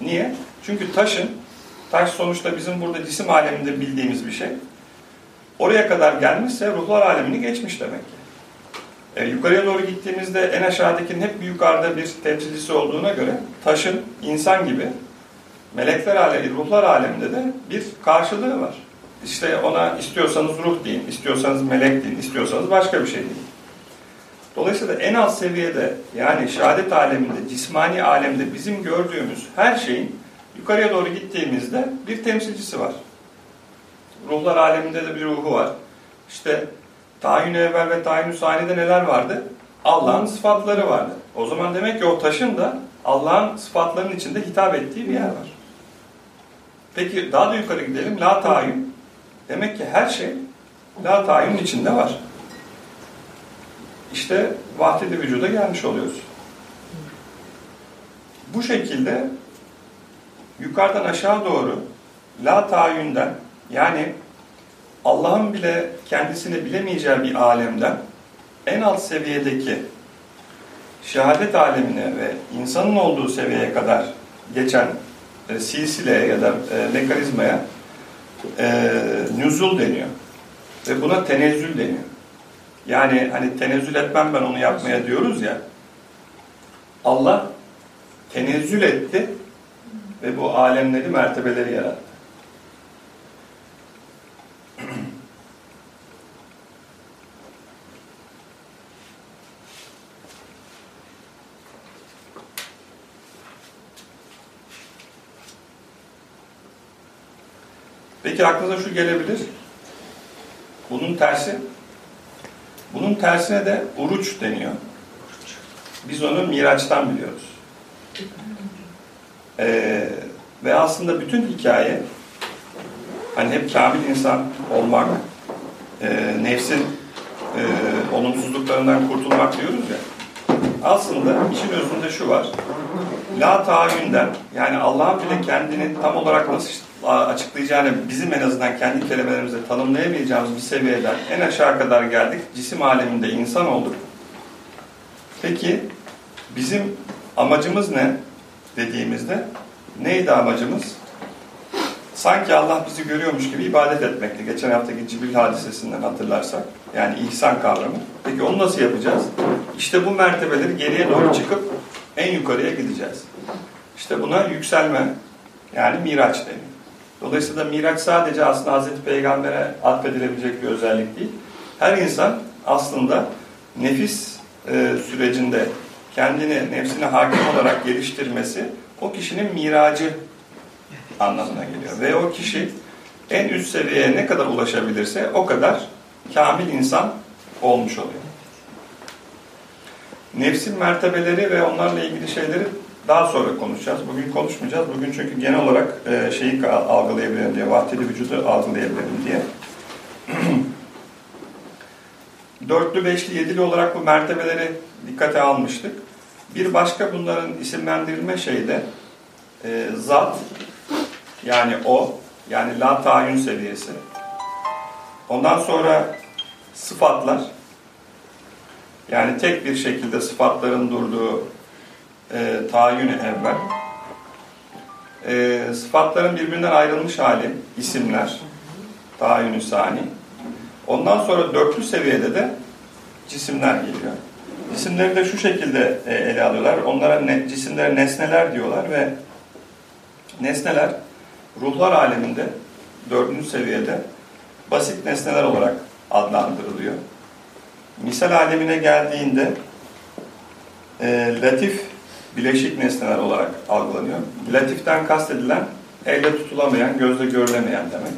Niye? Çünkü taşın, taş sonuçta bizim burada cisim aleminde bildiğimiz bir şey. Oraya kadar gelmişse ruhlar alemini geçmiş demek ki. E, yukarıya doğru gittiğimizde en aşağıdakinin hep yukarıda bir temsilcisi olduğuna göre taşın insan gibi melekler alemi, ruhlar aleminde de bir karşılığı var. İşte ona istiyorsanız ruh deyin, istiyorsanız melek deyin, istiyorsanız başka bir şey deyin. Dolayısıyla en alt seviyede yani şehadet aleminde, cismani alemde bizim gördüğümüz her şeyin yukarıya doğru gittiğimizde bir temsilcisi var. Ruhlar aleminde de bir ruhu var. İşte tayin evvel ve tayin saniyede neler vardı? Allah'ın sıfatları vardı. O zaman demek ki o taşın da Allah'ın sıfatlarının içinde hitap ettiği bir yer var. Peki daha da yukarı gidelim. La tayin. Demek ki her şey la tayinin içinde var. İşte vahdedi vücuda gelmiş oluyoruz. Bu şekilde yukarıdan aşağı doğru la tayyünden yani Allah'ın bile kendisini bilemeyeceği bir alemden en alt seviyedeki şehadet alemine ve insanın olduğu seviyeye kadar geçen e, silsileye ya da e, mekanizmaya e, nüzul deniyor. Ve buna tenezzül deniyor. Yani hani tenezzül etmem ben onu yapmaya diyoruz ya. Allah tenezzül etti ve bu alemleri, mertebeleri yarattı. Peki aklınıza şu gelebilir. Bunun tersi. Bunun tersine de uruç deniyor. Biz onu Miraç'tan biliyoruz. Ee, ve aslında bütün hikaye hani hep kamil insan olmak, e, nefsin e, olumsuzluklarından kurtulmak diyoruz ya. Aslında işin özünde şu var. La tahayyünden yani Allah'ın bile kendini tam olarak nasıl açıklayacağını bizim en azından kendi kelimelerimizle tanımlayamayacağımız bir seviyeden en aşağı kadar geldik. Cisim aleminde insan olduk. Peki bizim amacımız ne dediğimizde neydi amacımız? Sanki Allah bizi görüyormuş gibi ibadet etmekti. Geçen haftaki Cibril hadisesinden hatırlarsak. Yani ihsan kavramı. Peki onu nasıl yapacağız? İşte bu mertebeleri geriye doğru çıkıp en yukarıya gideceğiz. İşte buna yükselme yani miraç deniyor. Dolayısıyla miraç sadece aslında Hazreti Peygamber'e atfedilebilecek bir özellik değil. Her insan aslında nefis e, sürecinde kendini nefsine hakim olarak geliştirmesi o kişinin miracı anlamına geliyor. Ve o kişi en üst seviyeye ne kadar ulaşabilirse o kadar kamil insan olmuş oluyor. Nefsin mertebeleri ve onlarla ilgili şeyleri daha sonra konuşacağız. Bugün konuşmayacağız. Bugün çünkü genel olarak e, şeyi algılayabilirim diye, vahdeli vücudu algılayabilirim diye. Dörtlü, beşli, yedili olarak bu mertebeleri dikkate almıştık. Bir başka bunların isimlendirilme şeyi de e, zat, yani o, yani la tayin seviyesi. Ondan sonra sıfatlar, yani tek bir şekilde sıfatların durduğu e, tayin evvel. E, sıfatların birbirinden ayrılmış hali, isimler, tayin sani. Ondan sonra dörtlü seviyede de cisimler geliyor. Cisimleri de şu şekilde e, ele alıyorlar. Onlara ne, cisimlere nesneler diyorlar ve nesneler ruhlar aleminde dördüncü seviyede basit nesneler olarak adlandırılıyor. Misal alemine geldiğinde e, latif bileşik nesneler olarak algılanıyor. Latiften kastedilen elle tutulamayan, gözle görülemeyen demek.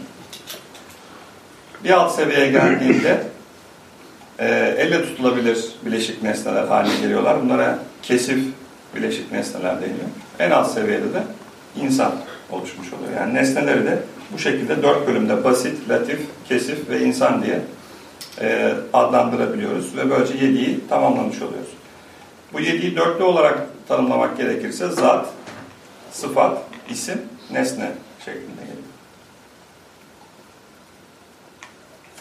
Bir alt seviyeye geldiğinde e, elle tutulabilir bileşik nesneler haline geliyorlar. Bunlara kesif bileşik nesneler deniyor. En alt seviyede de insan oluşmuş oluyor. Yani nesneleri de bu şekilde dört bölümde basit, latif, kesif ve insan diye e, adlandırabiliyoruz ve böylece yediği tamamlamış oluyoruz. Bu yediği dörtlü olarak tanımlamak gerekirse zat, sıfat, isim, nesne şeklinde geliyor.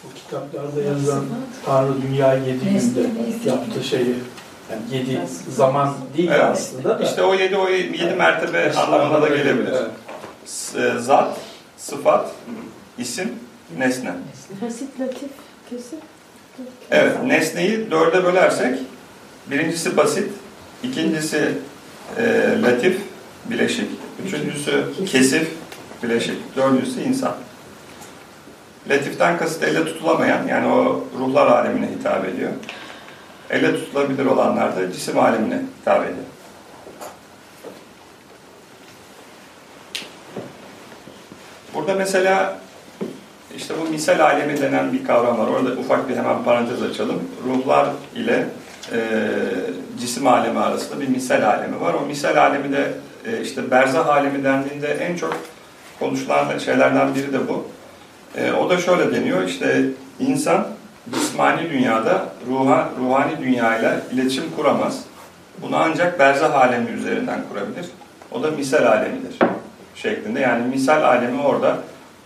Bu kitaplarda yazan Tanrı dünyayı yedi günde yaptığı şeyi yani yedi zaman değil evet. aslında da. İşte o yedi, o yedi mertebe anlamına da gelebilir. Evet. Zat, sıfat, isim, nesne. Basit, latif, kesin. Evet, nesneyi dörde bölersek birincisi basit, ikincisi e, latif, bileşik, üçüncüsü kesif, bileşik, dördüncüsü insan. Latiften kasıt elle tutulamayan, yani o ruhlar alemine hitap ediyor. Elle tutulabilir olanlar da cisim alemine hitap ediyor. Burada mesela işte bu misal alemi denen bir kavram var. Orada ufak bir hemen parantez açalım. Ruhlar ile e, cisim alemi arasında bir misal alemi var. O misal alemi de e, işte berzah alemi dendiğinde en çok konuşulan şeylerden biri de bu. E, o da şöyle deniyor. İşte insan cismani dünyada ruha, ruhani dünyayla iletişim kuramaz. Bunu ancak berzah alemi üzerinden kurabilir. O da misal alemidir şeklinde. Yani misal alemi orada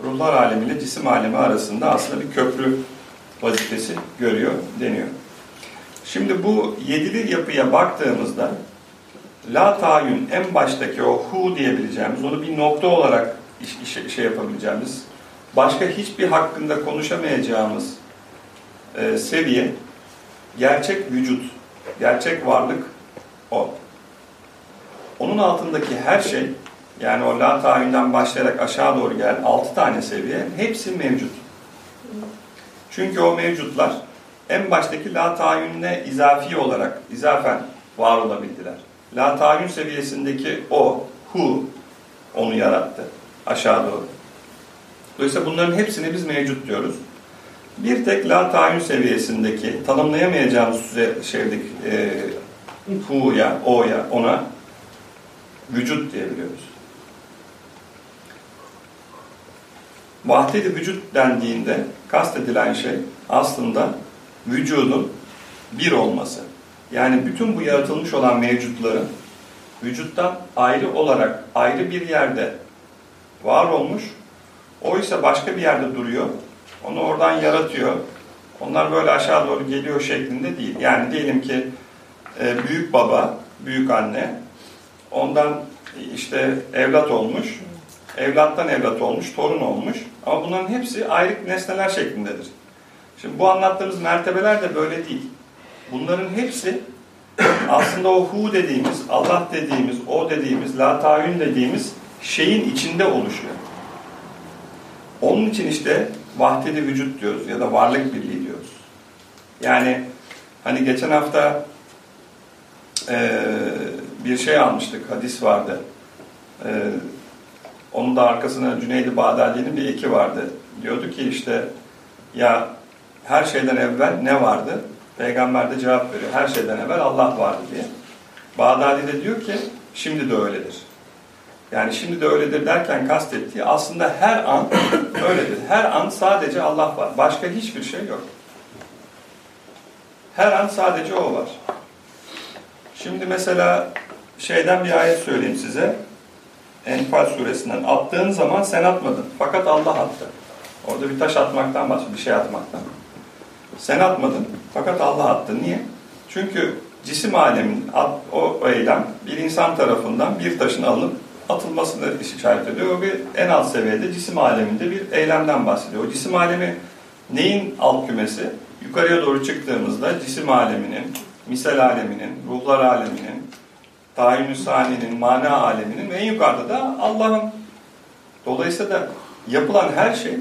ruhlar alemi ile cisim alemi arasında aslında bir köprü vazifesi görüyor deniyor. Şimdi bu yedili yapıya baktığımızda la tayyün en baştaki o hu diyebileceğimiz, onu bir nokta olarak iş, şey yapabileceğimiz, başka hiçbir hakkında konuşamayacağımız e, seviye, gerçek vücut, gerçek varlık o. Onun altındaki her şey, yani o la tayyünden başlayarak aşağı doğru gelen altı tane seviye, hepsi mevcut. Çünkü o mevcutlar en baştaki la tayyünle izafi olarak, izafen var olabildiler. La tayyün seviyesindeki o, hu, onu yarattı aşağı doğru. Dolayısıyla bunların hepsini biz mevcut diyoruz. Bir tek la tayyün seviyesindeki tanımlayamayacağımız şeydeki e, hu'ya, o'ya, ona vücut diyebiliyoruz. Vahdedi vücut dendiğinde kastedilen şey aslında vücudun bir olması. Yani bütün bu yaratılmış olan mevcutların vücuttan ayrı olarak ayrı bir yerde var olmuş. O ise başka bir yerde duruyor. Onu oradan yaratıyor. Onlar böyle aşağı doğru geliyor şeklinde değil. Yani diyelim ki e, büyük baba, büyük anne ondan işte evlat olmuş. Evlattan evlat olmuş, torun olmuş. Ama bunların hepsi ayrı nesneler şeklindedir. Şimdi bu anlattığımız mertebeler de böyle değil. Bunların hepsi aslında o hu dediğimiz, Allah dediğimiz, o dediğimiz, la tayyün dediğimiz şeyin içinde oluşuyor. Onun için işte vahdedi vücut diyoruz ya da varlık birliği diyoruz. Yani hani geçen hafta e, bir şey almıştık, hadis vardı. E, onun da arkasına Cüneydi Bağdadi'nin bir eki vardı. Diyordu ki işte ya her şeyden evvel ne vardı? Peygamber de cevap veriyor. Her şeyden evvel Allah vardı diye. Bağdadi de diyor ki şimdi de öyledir. Yani şimdi de öyledir derken kastettiği aslında her an öyledir. Her an sadece Allah var. Başka hiçbir şey yok. Her an sadece o var. Şimdi mesela şeyden bir ayet söyleyeyim size. Enfal suresinden. Attığın zaman sen atmadın. Fakat Allah attı. Orada bir taş atmaktan bahsediyor. Bir şey atmaktan. Sen atmadın. Fakat Allah attı. Niye? Çünkü cisim alemin o eylem bir insan tarafından bir taşın alınıp atılmasını işaret ediyor. O bir en alt seviyede cisim aleminde bir eylemden bahsediyor. O cisim alemi neyin alt kümesi? Yukarıya doğru çıktığımızda cisim aleminin, misal aleminin, ruhlar aleminin, tayin saniyenin, mana aleminin ve en yukarıda da Allah'ın. Dolayısıyla da yapılan her şey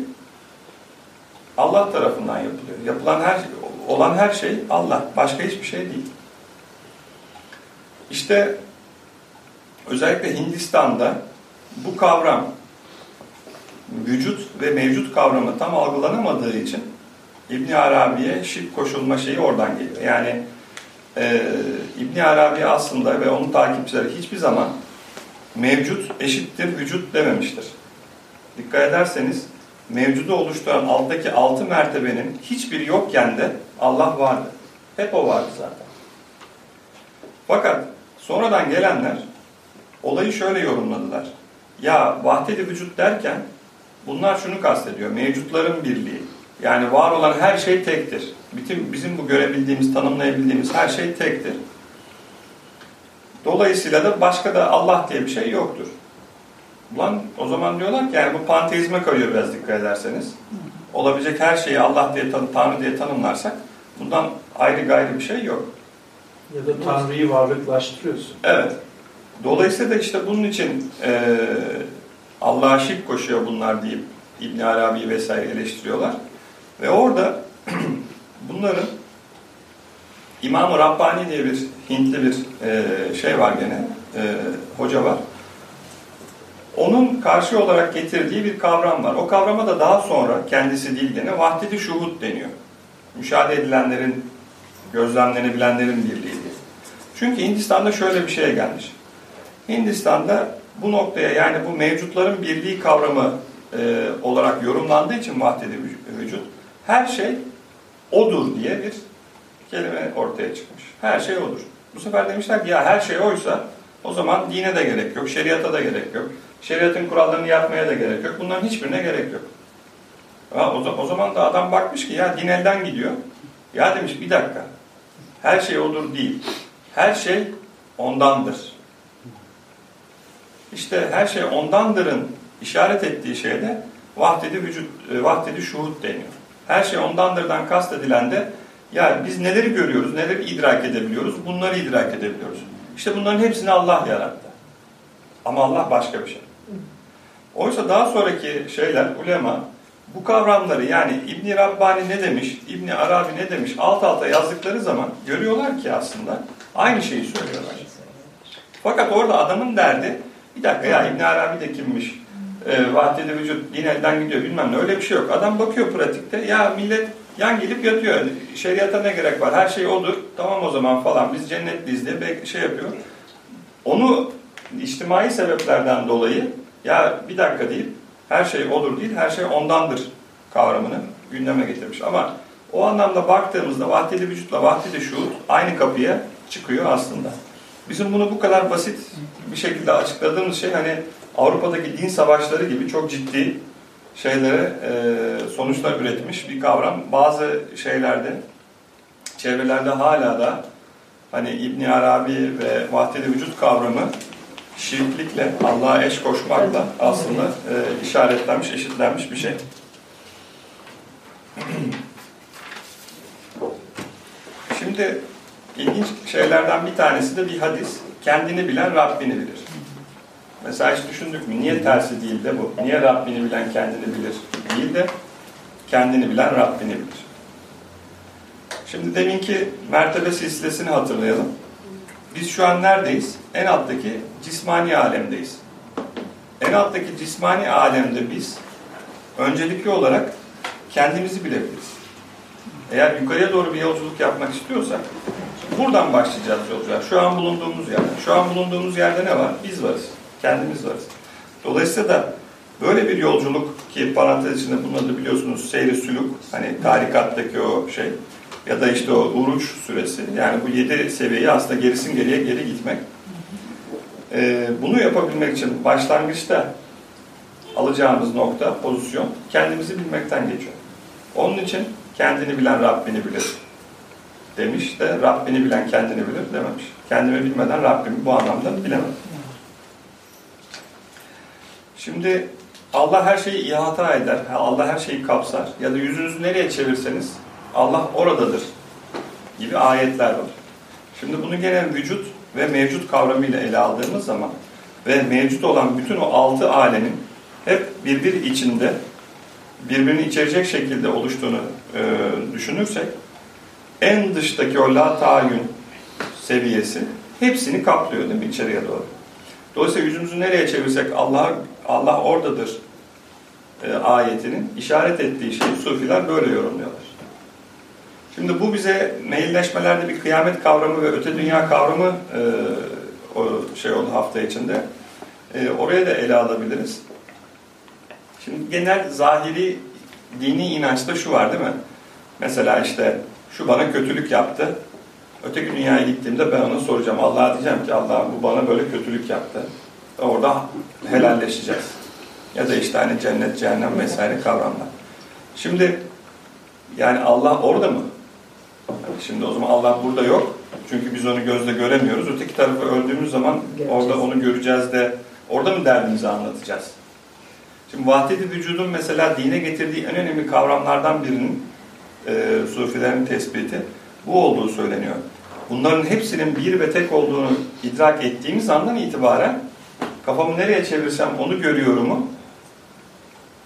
Allah tarafından yapılıyor. Yapılan her olan her şey Allah. Başka hiçbir şey değil. İşte özellikle Hindistan'da bu kavram vücut ve mevcut kavramı tam algılanamadığı için İbn Arabi'ye şirk koşulma şeyi oradan geliyor. Yani e, İbn Arabi aslında ve onun takipçileri hiçbir zaman mevcut eşittir vücut dememiştir. Dikkat ederseniz mevcudu oluşturan alttaki altı mertebenin hiçbiri yokken de Allah vardı. Hep o vardı zaten. Fakat sonradan gelenler olayı şöyle yorumladılar. Ya vahdedi vücut derken bunlar şunu kastediyor. Mevcutların birliği. Yani var olan her şey tektir. Bütün bizim bu görebildiğimiz, tanımlayabildiğimiz her şey tektir. Dolayısıyla da başka da Allah diye bir şey yoktur. Ulan o zaman diyorlar ki yani bu panteizme kayıyor biraz dikkat ederseniz. Olabilecek her şeyi Allah diye, Tanrı diye tanımlarsak bundan ayrı gayrı bir şey yok. Ya da Tanrı'yı varlıklaştırıyorsun. Evet. Dolayısıyla da işte bunun için e, Allah'a şirk koşuyor bunlar deyip İbn Arabi vesaire eleştiriyorlar. Ve orada bunların İmam-ı Rabbani diye bir Hintli bir e, şey var gene, e, hoca var. Onun karşı olarak getirdiği bir kavram var. O kavrama da daha sonra kendisi değil gene vahdedi şuhud deniyor. Müşahede edilenlerin, gözlemlenebilenlerin birliği diye. Çünkü Hindistan'da şöyle bir şeye gelmiş. Hindistan'da bu noktaya yani bu mevcutların birliği kavramı e, olarak yorumlandığı için vahdedi vücut her şey odur diye bir kelime ortaya çıkmış. Her şey odur. Bu sefer demişler ki ya her şey oysa o zaman dine de gerek yok, şeriata da gerek yok. Şeriatın kurallarını yapmaya da gerek yok. Bunların hiçbirine gerek yok. O zaman da adam bakmış ki ya din elden gidiyor. Ya demiş bir dakika. Her şey odur değil. Her şey ondandır. İşte her şey ondandırın işaret ettiği şeyde vahdedi vücut, e, vahdedi şuhud deniyor. Her şey ondandırdan kastedilen de yani biz neleri görüyoruz, neleri idrak edebiliyoruz, bunları idrak edebiliyoruz. İşte bunların hepsini Allah yarattı. Ama Allah başka bir şey. Oysa daha sonraki şeyler, ulema bu kavramları yani İbni Rabbani ne demiş, İbni Arabi ne demiş alt alta yazdıkları zaman görüyorlar ki aslında aynı şeyi söylüyorlar. Fakat orada adamın derdi bir dakika ya İbni Arabi de kimmiş, e, vahdedi vücut din elden gidiyor bilmem ne öyle bir şey yok. Adam bakıyor pratikte ya millet yan gelip yatıyor. Şeriata ne gerek var? Her şey odur. Tamam o zaman falan biz cennetliyiz diye şey yapıyor. Onu içtimai sebeplerden dolayı ya bir dakika deyip her şey olur değil, her şey ondandır kavramını gündeme getirmiş. Ama o anlamda baktığımızda vahdedi vücutla vahdedi şuur aynı kapıya çıkıyor aslında. Bizim bunu bu kadar basit bir şekilde açıkladığımız şey hani Avrupa'daki din savaşları gibi çok ciddi şeylere e, sonuçlar üretmiş bir kavram. Bazı şeylerde, çevrelerde hala da hani İbn Arabi ve vahdedi vücut kavramı şirklikle, Allah'a eş koşmakla aslında e, işaretlenmiş, eşitlenmiş bir şey. Şimdi ilginç şeylerden bir tanesi de bir hadis. Kendini bilen Rabbini bilir. Mesela hiç düşündük mü? Niye tersi değil de bu? Niye Rabbini bilen kendini bilir değil de kendini bilen Rabbini bilir? Şimdi deminki mertebe silsilesini hatırlayalım. Biz şu an neredeyiz? En alttaki cismani alemdeyiz. En alttaki cismani alemde biz öncelikli olarak kendimizi bilebiliriz. Eğer yukarıya doğru bir yolculuk yapmak istiyorsak buradan başlayacağız yolculuğa. Şu an bulunduğumuz yerde. Şu an bulunduğumuz yerde ne var? Biz varız. Kendimiz varız. Dolayısıyla da böyle bir yolculuk ki parantez içinde bunun adı biliyorsunuz seyri sülük. Hani tarikattaki o şey ya da işte o uruç süresi. Yani bu yedi seviyeyi aslında gerisin geriye geri gitmek. Ee, bunu yapabilmek için başlangıçta alacağımız nokta, pozisyon kendimizi bilmekten geçiyor. Onun için kendini bilen Rabbini bilir demiş de Rabbini bilen kendini bilir dememiş. Kendimi bilmeden Rabbimi bu anlamda bilemem. Şimdi Allah her şeyi ihata eder, Allah her şeyi kapsar ya da yüzünüzü nereye çevirseniz Allah oradadır gibi ayetler var. Şimdi bunu gene vücut ve mevcut kavramıyla ele aldığımız zaman ve mevcut olan bütün o altı alemin hep birbiri içinde birbirini içerecek şekilde oluştuğunu e, düşünürsek en dıştaki o la tayyün seviyesi hepsini kaplıyor değil mi içeriye doğru. Dolayısıyla yüzümüzü nereye çevirsek Allah Allah oradadır e, ayetinin işaret ettiği şeyi sufiler böyle yorumluyorlar. Şimdi bu bize mailleşmelerde bir kıyamet kavramı ve öte dünya kavramı e, o şey oldu hafta içinde. E, oraya da ele alabiliriz. Şimdi genel zahiri dini inançta şu var değil mi? Mesela işte şu bana kötülük yaptı. Öteki dünyaya gittiğimde ben ona soracağım. Allah'a diyeceğim ki Allah bu bana böyle kötülük yaptı. Orada helalleşeceğiz. Ya da işte hani cennet, cehennem vesaire kavramlar. Şimdi yani Allah orada mı? Şimdi o zaman Allah burada yok. Çünkü biz onu gözle göremiyoruz. Öteki tarafı öldüğümüz zaman göreceğiz. orada onu göreceğiz de orada mı derdimizi anlatacağız? Şimdi vahdedi vücudun mesela dine getirdiği en önemli kavramlardan birinin e, sufilerin tespiti bu olduğu söyleniyor. Bunların hepsinin bir ve tek olduğunu idrak ettiğimiz andan itibaren kafamı nereye çevirsem onu görüyorumu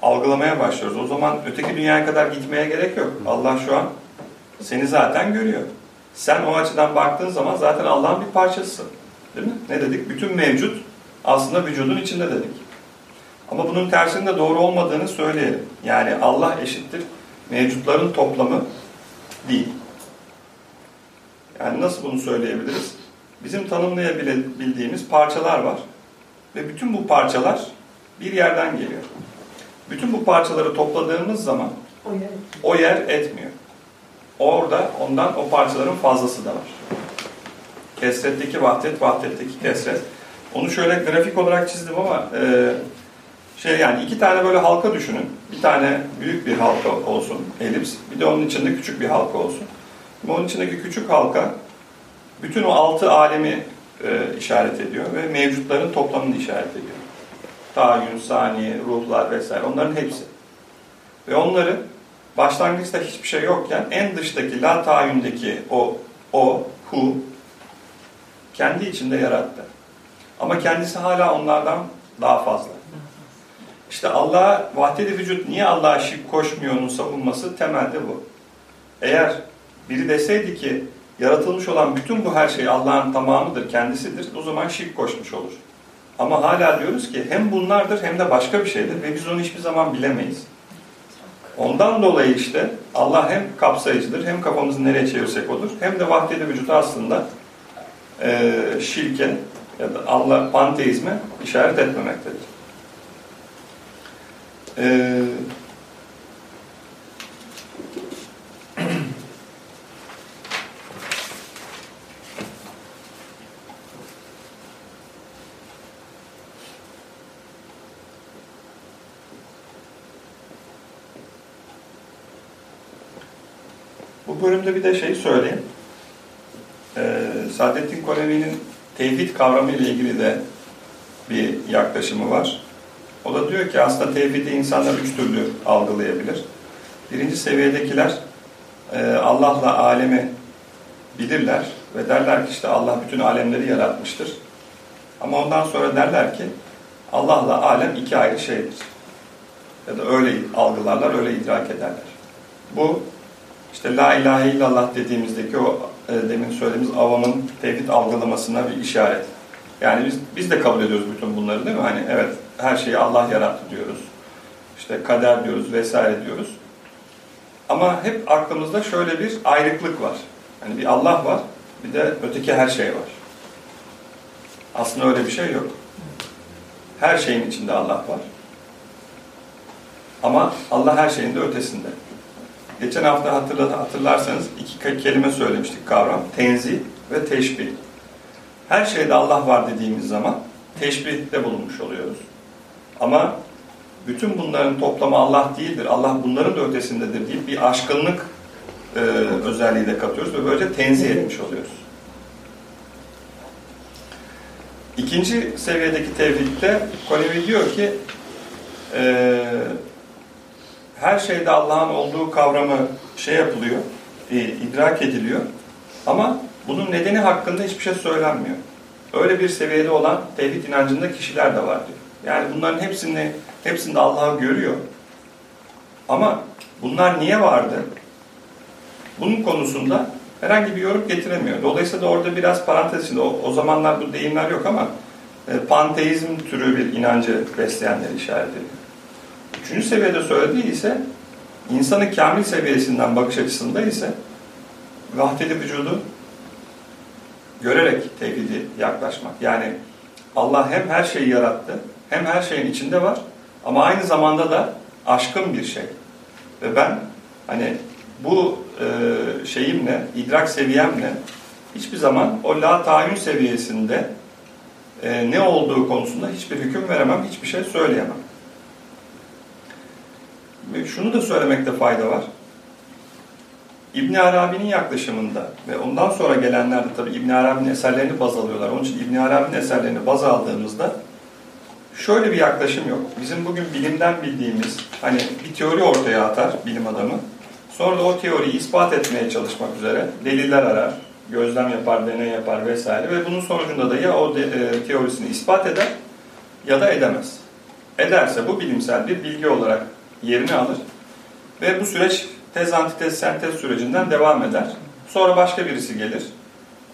algılamaya başlıyoruz. O zaman öteki dünyaya kadar gitmeye gerek yok. Allah şu an seni zaten görüyor. Sen o açıdan baktığın zaman zaten Allah'ın bir parçasısın. Değil mi? Ne dedik? Bütün mevcut aslında vücudun içinde dedik. Ama bunun tersinde doğru olmadığını söyleyelim. Yani Allah eşittir mevcutların toplamı değil. Yani nasıl bunu söyleyebiliriz? Bizim tanımlayabildiğimiz parçalar var. Ve bütün bu parçalar bir yerden geliyor. Bütün bu parçaları topladığımız zaman o yer etmiyor. Orada ondan o parçaların fazlası da var. Kesretteki vahdet, vahdetteki kesret. Onu şöyle grafik olarak çizdim ama e, şey yani iki tane böyle halka düşünün. Bir tane büyük bir halka olsun, elips. Bir de onun içinde küçük bir halka olsun. Onun içindeki küçük halka bütün o altı alemi e, işaret ediyor ve mevcutların toplamını işaret ediyor. Tayin, saniye, ruhlar vesaire onların hepsi. Ve onları başlangıçta hiçbir şey yokken en dıştaki la tayindeki o, o, hu kendi içinde yarattı. Ama kendisi hala onlardan daha fazla. İşte Allah'a vahdet vücut niye Allah'a şirk koşmuyor'un savunması temelde bu. Eğer biri deseydi ki yaratılmış olan bütün bu her şey Allah'ın tamamıdır, kendisidir, o zaman şirk koşmuş olur. Ama hala diyoruz ki hem bunlardır hem de başka bir şeydir ve biz onu hiçbir zaman bilemeyiz. Ondan dolayı işte Allah hem kapsayıcıdır, hem kafamızı nereye çevirsek olur, hem de vahdedi vücudu aslında e, şirke ya da Allah panteizme işaret etmemektedir. Ee, bu bölümde bir de şey söyleyeyim. Ee, Saadettin Konevi'nin tevhid kavramı ile ilgili de bir yaklaşımı var. O da diyor ki aslında tevhidi insanlar üç türlü algılayabilir. Birinci seviyedekiler e, Allah'la alemi bilirler ve derler ki işte Allah bütün alemleri yaratmıştır. Ama ondan sonra derler ki Allah'la alem iki ayrı şeydir. Ya da öyle algılarlar, öyle idrak ederler. Bu işte la ilahe illallah dediğimizdeki o e, demin söylediğimiz avamın tevhid algılamasına bir işaret. Yani biz, biz de kabul ediyoruz bütün bunları değil mi? Hani evet her şeyi Allah yarattı diyoruz. İşte kader diyoruz vesaire diyoruz. Ama hep aklımızda şöyle bir ayrıklık var. Hani bir Allah var, bir de öteki her şey var. Aslında öyle bir şey yok. Her şeyin içinde Allah var. Ama Allah her şeyin de ötesinde. Geçen hafta hatırlarsanız iki kelime söylemiştik kavram. Tenzih ve teşbih. Her şeyde Allah var dediğimiz zaman teşbihte bulunmuş oluyoruz. Ama bütün bunların toplamı Allah değildir. Allah bunların da ötesindedir deyip bir aşkınlık e, özelliği de katıyoruz ve böylece tenzih etmiş oluyoruz. İkinci seviyedeki tevhidde Konevi diyor ki e, her şeyde Allah'ın olduğu kavramı şey yapılıyor, e, idrak ediliyor ama bunun nedeni hakkında hiçbir şey söylenmiyor. Öyle bir seviyede olan tevhid inancında kişiler de var diyor. Yani bunların hepsini, hepsinde Allah'ı görüyor. Ama bunlar niye vardı? Bunun konusunda herhangi bir yorum getiremiyor. Dolayısıyla da orada biraz parantez içinde, o, o zamanlar bu deyimler yok ama e, panteizm türü bir inancı besleyenleri işaret ediyor. Üçüncü seviyede söylediği ise insanın kamil seviyesinden bakış açısında ise vahdedi vücudu görerek tevhidi yaklaşmak. Yani Allah hem her şeyi yarattı, hem her şeyin içinde var ama aynı zamanda da aşkın bir şey. Ve ben hani bu e, şeyimle, idrak seviyemle hiçbir zaman o la tayin seviyesinde e, ne olduğu konusunda hiçbir hüküm veremem, hiçbir şey söyleyemem. Şunu da söylemekte fayda var. İbn Arabi'nin yaklaşımında ve ondan sonra gelenler de tabii İbn Arabi'nin eserlerini baz alıyorlar. Onun için İbn Arabi'nin eserlerini baz aldığımızda şöyle bir yaklaşım yok. Bizim bugün bilimden bildiğimiz hani bir teori ortaya atar bilim adamı. Sonra da o teoriyi ispat etmeye çalışmak üzere deliller arar, gözlem yapar, deney yapar vesaire ve bunun sonucunda da ya o e, teorisini ispat eder ya da edemez. Ederse bu bilimsel bir bilgi olarak yerini alır ve bu süreç tez antitez sentez sürecinden devam eder. Sonra başka birisi gelir.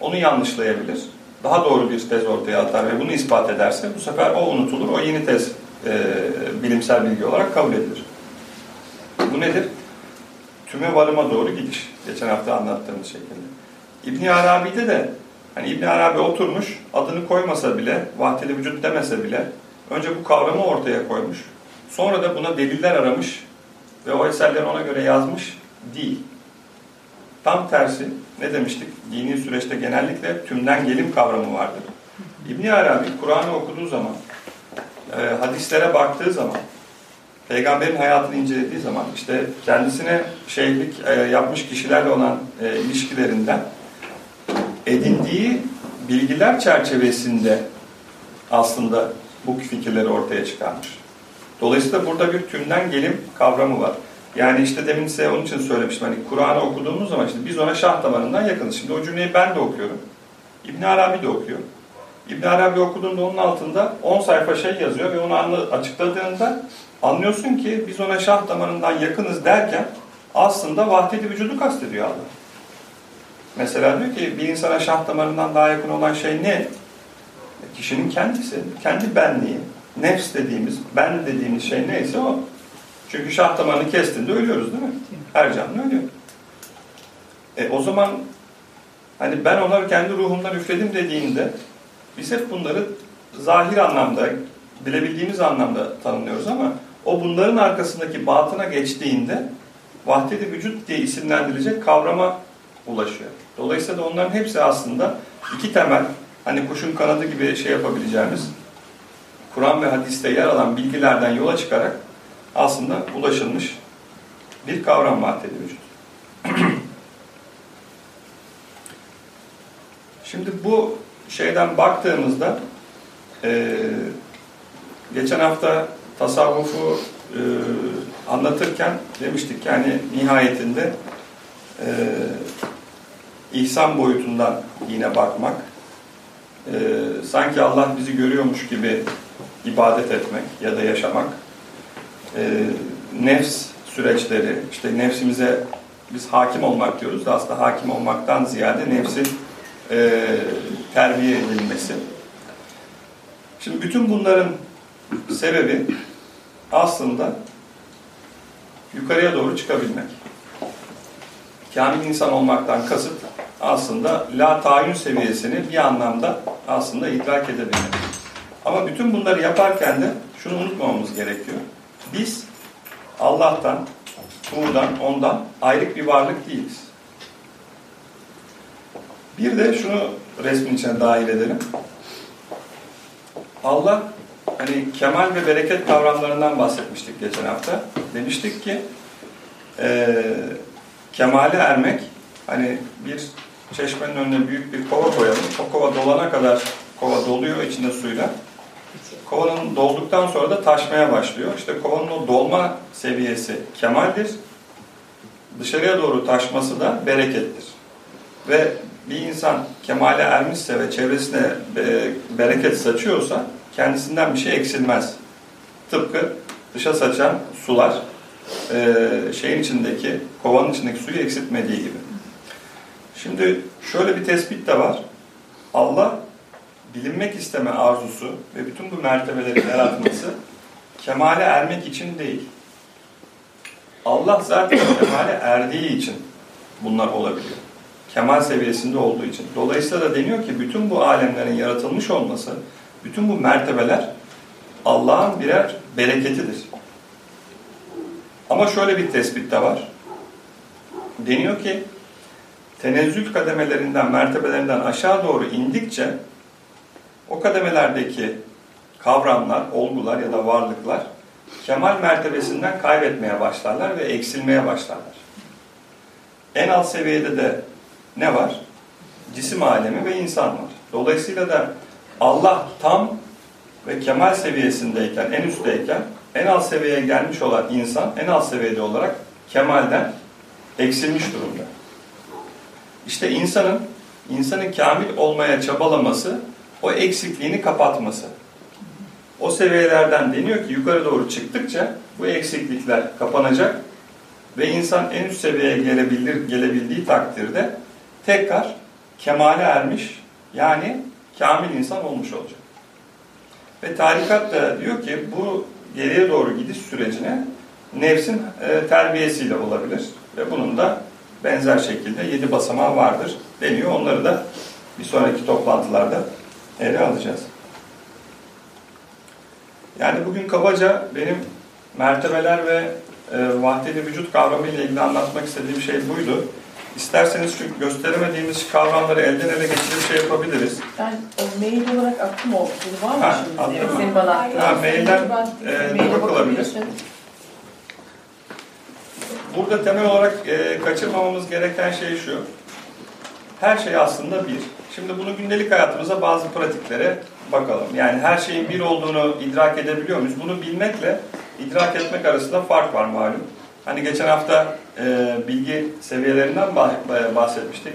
Onu yanlışlayabilir. Daha doğru bir tez ortaya atar ve bunu ispat ederse bu sefer o unutulur. O yeni tez e, bilimsel bilgi olarak kabul edilir. Bu nedir? Tüme varıma doğru gidiş. Geçen hafta anlattığımız şekilde. İbn Arabi'de de hani İbn Arabi oturmuş, adını koymasa bile, vahdeli vücut demese bile önce bu kavramı ortaya koymuş. Sonra da buna deliller aramış ve o eserleri ona göre yazmış değil. Tam tersi ne demiştik? Dini süreçte genellikle tümden gelim kavramı vardır. İbn Arabi Kur'an'ı okuduğu zaman, e, hadislere baktığı zaman, peygamberin hayatını incelediği zaman işte kendisine şeylik e, yapmış kişilerle olan e, ilişkilerinden edindiği bilgiler çerçevesinde aslında bu fikirleri ortaya çıkarmış. Dolayısıyla burada bir tümden gelim kavramı var. Yani işte demin size onun için söylemiştim. Hani Kur'an'ı okuduğumuz zaman işte biz ona şah damarından yakınız. Şimdi o cümleyi ben de okuyorum. İbn Arabi de okuyor. İbn Arabi okuduğunda onun altında 10 sayfa şey yazıyor ve onu anla, açıkladığında anlıyorsun ki biz ona şah damarından yakınız derken aslında vahdedi vücudu kastediyor Allah. Mesela diyor ki bir insana şah damarından daha yakın olan şey ne? Kişinin kendisi, kendi benliği. Nefs dediğimiz, ben dediğimiz şey neyse o. Çünkü şah damarını kestiğinde ölüyoruz değil mi? Her canlı ölüyor. E o zaman hani ben onları kendi ruhumdan üfledim dediğinde biz hep bunları zahir anlamda, bilebildiğimiz anlamda tanımlıyoruz ama o bunların arkasındaki batına geçtiğinde vahdedi vücut diye isimlendirilecek kavrama ulaşıyor. Dolayısıyla da onların hepsi aslında iki temel, hani kuşun kanadı gibi şey yapabileceğimiz, Kur'an ve hadiste yer alan bilgilerden yola çıkarak aslında ulaşılmış bir kavram vahdedi vücut. Şimdi bu şeyden baktığımızda e, geçen hafta tasavvufu e, anlatırken demiştik yani nihayetinde e, ihsan boyutundan yine bakmak e, sanki Allah bizi görüyormuş gibi ibadet etmek ya da yaşamak e, nefs süreçleri işte nefsimize biz hakim olmak diyoruz da aslında hakim olmaktan ziyade nefsin e, terbiye edilmesi. Şimdi bütün bunların sebebi aslında yukarıya doğru çıkabilmek. Kamil insan olmaktan kasıt aslında la tayin seviyesini bir anlamda aslında idrak edebilmek. Ama bütün bunları yaparken de şunu unutmamamız gerekiyor. Biz Allah'tan, Tuğ'dan, ondan ayrık bir varlık değiliz. Bir de şunu resmin içine dahil edelim. Allah hani kemal ve bereket kavramlarından bahsetmiştik geçen hafta. Demiştik ki e, kemale ermek hani bir çeşmenin önüne büyük bir kova koyalım. O kova dolana kadar kova doluyor içinde suyla. Kovanın dolduktan sonra da taşmaya başlıyor. İşte kovanın o dolma seviyesi kemaldir. Dışarıya doğru taşması da berekettir. Ve bir insan kemale ermişse ve çevresine bereket saçıyorsa kendisinden bir şey eksilmez. Tıpkı dışa saçan sular şeyin içindeki, kovanın içindeki suyu eksiltmediği gibi. Şimdi şöyle bir tespit de var. Allah bilinmek isteme arzusu ve bütün bu mertebeleri yaratması kemale ermek için değil. Allah zaten kemale erdiği için bunlar olabiliyor. Kemal seviyesinde olduğu için. Dolayısıyla da deniyor ki bütün bu alemlerin yaratılmış olması, bütün bu mertebeler Allah'ın birer bereketidir. Ama şöyle bir tespit de var. Deniyor ki tenezzül kademelerinden, mertebelerinden aşağı doğru indikçe o kademelerdeki kavramlar, olgular ya da varlıklar kemal mertebesinden kaybetmeye başlarlar ve eksilmeye başlarlar. En alt seviyede de ne var? Cisim alemi ve insan var. Dolayısıyla da Allah tam ve kemal seviyesindeyken, en üstteyken en alt seviyeye gelmiş olan insan en alt seviyede olarak kemalden eksilmiş durumda. İşte insanın insanın kamil olmaya çabalaması o eksikliğini kapatması. O seviyelerden deniyor ki yukarı doğru çıktıkça bu eksiklikler kapanacak ve insan en üst seviyeye gelebilir, gelebildiği takdirde tekrar kemale ermiş yani kamil insan olmuş olacak. Ve tarikat da diyor ki bu geriye doğru gidiş sürecine nefsin e, terbiyesiyle olabilir. Ve bunun da benzer şekilde yedi basamağı vardır deniyor. Onları da bir sonraki toplantılarda ele alacağız. Yani bugün kabaca benim mertebeler ve e, vahdeli vücut kavramı ile ilgili anlatmak istediğim şey buydu. İsterseniz çünkü gösteremediğimiz kavramları elden ele geçirip şey yapabiliriz. Ben o mail olarak attım o. Bunu var mı Ha, şimdi? attın Evet, senin bana attığın. Ha, mailden e, bakılabilir. Burada temel olarak e, kaçırmamamız gereken şey şu. her şey aslında bir. Şimdi bunu gündelik hayatımıza bazı pratiklere bakalım. Yani her şeyin bir olduğunu idrak edebiliyor muyuz? Bunu bilmekle idrak etmek arasında fark var malum. Hani geçen hafta e, bilgi seviyelerinden bah- bahsetmiştik.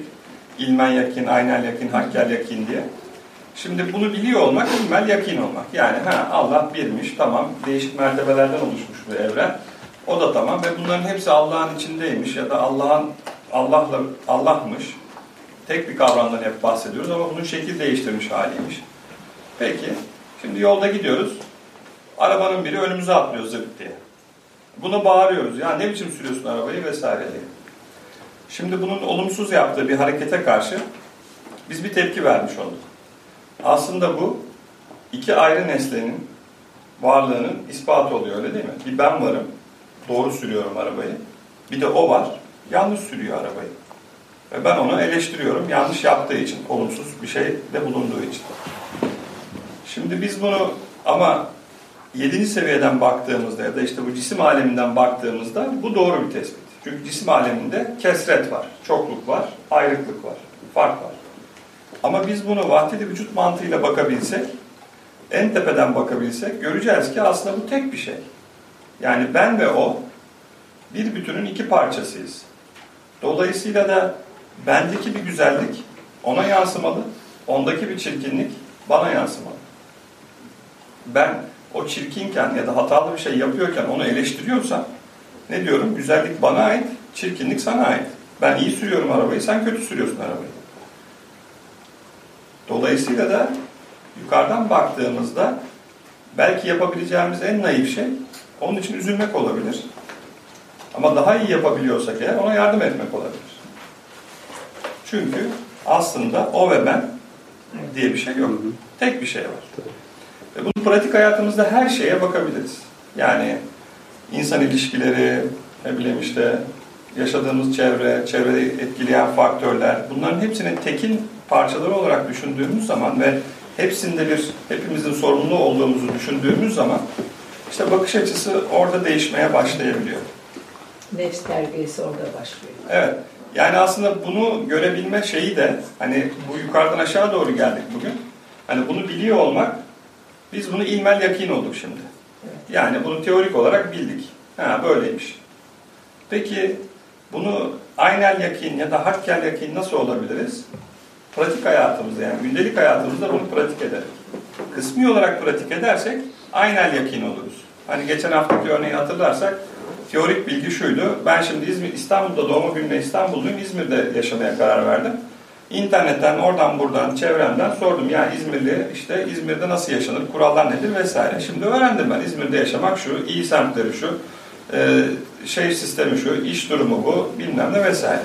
İlmen yakin, aynel yakin, hakkel yakin diye. Şimdi bunu biliyor olmak, ilmel yakin olmak. Yani ha Allah birmiş, tamam değişik mertebelerden oluşmuş bu evren. O da tamam ve bunların hepsi Allah'ın içindeymiş ya da Allah'ın Allah'la Allah'mış. Tek bir kavramdan hep bahsediyoruz ama bunun şekil değiştirmiş haliymiş. Peki, şimdi yolda gidiyoruz. Arabanın biri önümüze atlıyor zırt diye. Buna bağırıyoruz. Ya ne biçim sürüyorsun arabayı vesaire diye. Şimdi bunun olumsuz yaptığı bir harekete karşı biz bir tepki vermiş olduk. Aslında bu iki ayrı nesnenin varlığının ispatı oluyor öyle değil mi? Bir ben varım, doğru sürüyorum arabayı. Bir de o var, yanlış sürüyor arabayı. Ve ben onu eleştiriyorum yanlış yaptığı için, olumsuz bir şey de bulunduğu için. Şimdi biz bunu ama 7. seviyeden baktığımızda ya da işte bu cisim aleminden baktığımızda bu doğru bir tespit. Çünkü cisim aleminde kesret var, çokluk var, ayrıklık var, fark var. Ama biz bunu vahdedi vücut mantığıyla bakabilsek, en tepeden bakabilsek göreceğiz ki aslında bu tek bir şey. Yani ben ve o bir bütünün iki parçasıyız. Dolayısıyla da bendeki bir güzellik ona yansımalı, ondaki bir çirkinlik bana yansımalı. Ben o çirkinken ya da hatalı bir şey yapıyorken onu eleştiriyorsam ne diyorum? Güzellik bana ait, çirkinlik sana ait. Ben iyi sürüyorum arabayı, sen kötü sürüyorsun arabayı. Dolayısıyla da yukarıdan baktığımızda belki yapabileceğimiz en naif şey onun için üzülmek olabilir. Ama daha iyi yapabiliyorsak eğer ona yardım etmek olabilir. Çünkü aslında o ve ben diye bir şey yok. Tek bir şey var. Ve bunu pratik hayatımızda her şeye bakabiliriz. Yani insan ilişkileri, ne bileyim işte yaşadığımız çevre, çevreyi etkileyen faktörler, bunların hepsinin tekin parçaları olarak düşündüğümüz zaman ve hepsinde bir hepimizin sorumlu olduğumuzu düşündüğümüz zaman işte bakış açısı orada değişmeye başlayabiliyor. Nefs terbiyesi orada başlıyor. Evet. Yani aslında bunu görebilme şeyi de hani bu yukarıdan aşağı doğru geldik bugün. Hani bunu biliyor olmak biz bunu ilmel yakin olduk şimdi. Yani bunu teorik olarak bildik. Ha böyleymiş. Peki bunu aynel yakin ya da hakkel yakin nasıl olabiliriz? Pratik hayatımızda yani gündelik hayatımızda bunu pratik ederek. Kısmi olarak pratik edersek aynel yakin oluruz. Hani geçen haftaki örneği hatırlarsak teorik bilgi şuydu. Ben şimdi İzmir, İstanbul'da doğma gününe İstanbulluyum. İzmir'de yaşamaya karar verdim. İnternetten oradan buradan çevremden sordum. Ya İzmirli işte İzmir'de nasıl yaşanır, kurallar nedir vesaire. Şimdi öğrendim ben İzmir'de yaşamak şu, iyi semtleri şu, e, şey sistemi şu, iş durumu bu, bilmem ne vesaire.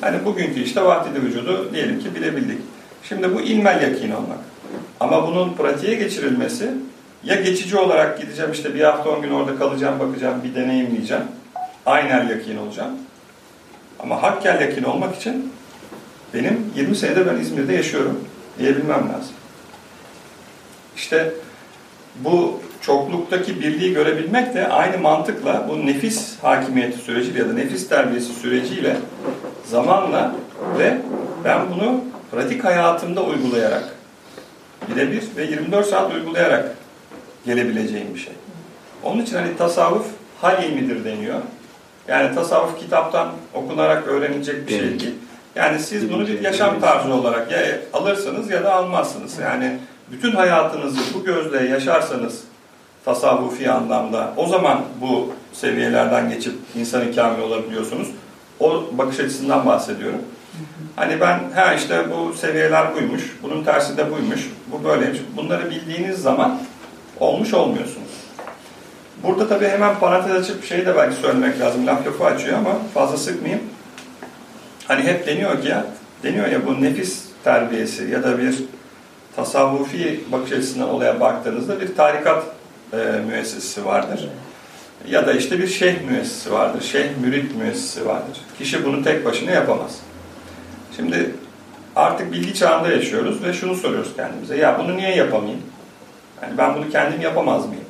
Hani bugünkü işte vahdidi vücudu diyelim ki bilebildik. Şimdi bu ilmel yakin olmak. Ama bunun pratiğe geçirilmesi ya geçici olarak gideceğim işte bir hafta on gün orada kalacağım, bakacağım, bir deneyimleyeceğim. Aynel yakin olacağım. Ama hakkel yakin olmak için benim 20 senede ben İzmir'de yaşıyorum diyebilmem lazım. İşte bu çokluktaki birliği görebilmek de aynı mantıkla bu nefis hakimiyeti süreci ya da nefis terbiyesi süreciyle zamanla ve ben bunu pratik hayatımda uygulayarak birebir ve 24 saat uygulayarak gelebileceğim bir şey. Onun için hani tasavvuf hal ilmidir deniyor. Yani tasavvuf kitaptan okunarak öğrenilecek bir şey değil. Yani siz bunu bir yaşam tarzı olarak ya alırsınız ya da almazsınız. Yani bütün hayatınızı bu gözle yaşarsanız tasavvufi anlamda o zaman bu seviyelerden geçip insan kamil olabiliyorsunuz. O bakış açısından bahsediyorum. Hani ben ha işte bu seviyeler buymuş, bunun tersi de buymuş, bu böyleymiş. Bunları bildiğiniz zaman olmuş olmuyorsunuz. Burada tabii hemen parantez açıp şeyi de belki söylemek lazım. Laf lafı açıyor ama fazla sıkmayayım. Hani hep deniyor ki ya, deniyor ya bu nefis terbiyesi ya da bir tasavvufi bakış açısından olaya baktığınızda bir tarikat e, müessesesi vardır. Ya da işte bir şeyh müessesi vardır. Şeyh mürit müessesi vardır. Kişi bunu tek başına yapamaz. Şimdi artık bilgi çağında yaşıyoruz ve şunu soruyoruz kendimize. Ya bunu niye yapamayayım? Yani ben bunu kendim yapamaz mıyım?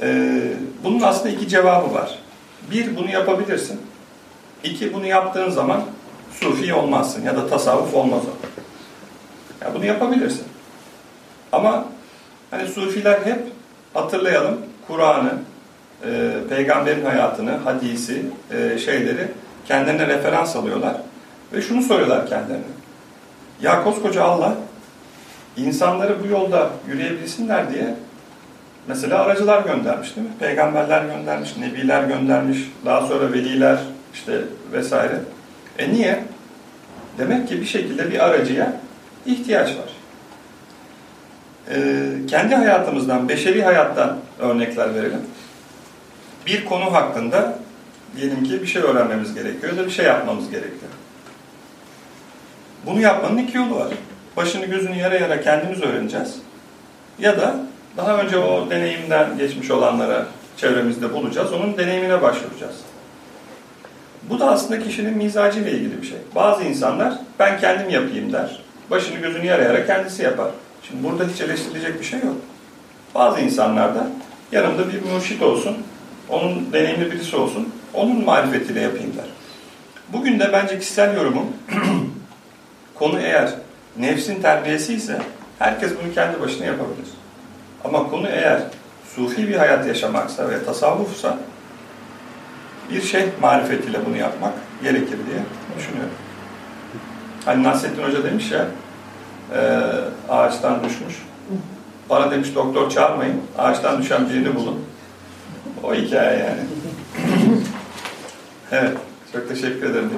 Ee, bunun aslında iki cevabı var. Bir, bunu yapabilirsin. İki, bunu yaptığın zaman sufi olmazsın ya da tasavvuf olmaz o. Ya bunu yapabilirsin. Ama hani sufiler hep hatırlayalım Kur'an'ı, e, peygamberin hayatını, hadisi, e, şeyleri kendilerine referans alıyorlar ve şunu soruyorlar kendilerine. Ya koskoca Allah insanları bu yolda yürüyebilsinler diye mesela aracılar göndermiş değil mi? Peygamberler göndermiş, nebiler göndermiş, daha sonra veliler işte vesaire. E niye? Demek ki bir şekilde bir aracıya ihtiyaç var. Ee, kendi hayatımızdan, beşeri hayattan örnekler verelim. Bir konu hakkında diyelim ki bir şey öğrenmemiz gerekiyor da bir şey yapmamız gerekiyor. Bunu yapmanın iki yolu var. Başını gözünü yara yara kendimiz öğreneceğiz. Ya da daha önce o deneyimden geçmiş olanlara çevremizde bulacağız. Onun deneyimine başvuracağız. Bu da aslında kişinin mizacıyla ilgili bir şey. Bazı insanlar ben kendim yapayım der. Başını gözünü yara yara kendisi yapar. Şimdi burada hiç eleştirilecek bir şey yok. Bazı insanlar da yanımda bir mürşit olsun, onun deneyimli birisi olsun, onun marifetiyle yapayım der. Bugün de bence kişisel yorumum, konu eğer nefsin terbiyesi ise herkes bunu kendi başına yapabilir. Ama konu eğer sufi bir hayat yaşamaksa ve tasavvufsa bir şey marifetiyle bunu yapmak gerekir diye düşünüyorum. Hani Nasrettin Hoca demiş ya, e, ağaçtan düşmüş. Bana demiş doktor çağırmayın, ağaçtan düşen birini bulun. O hikaye yani. evet, çok teşekkür ederim.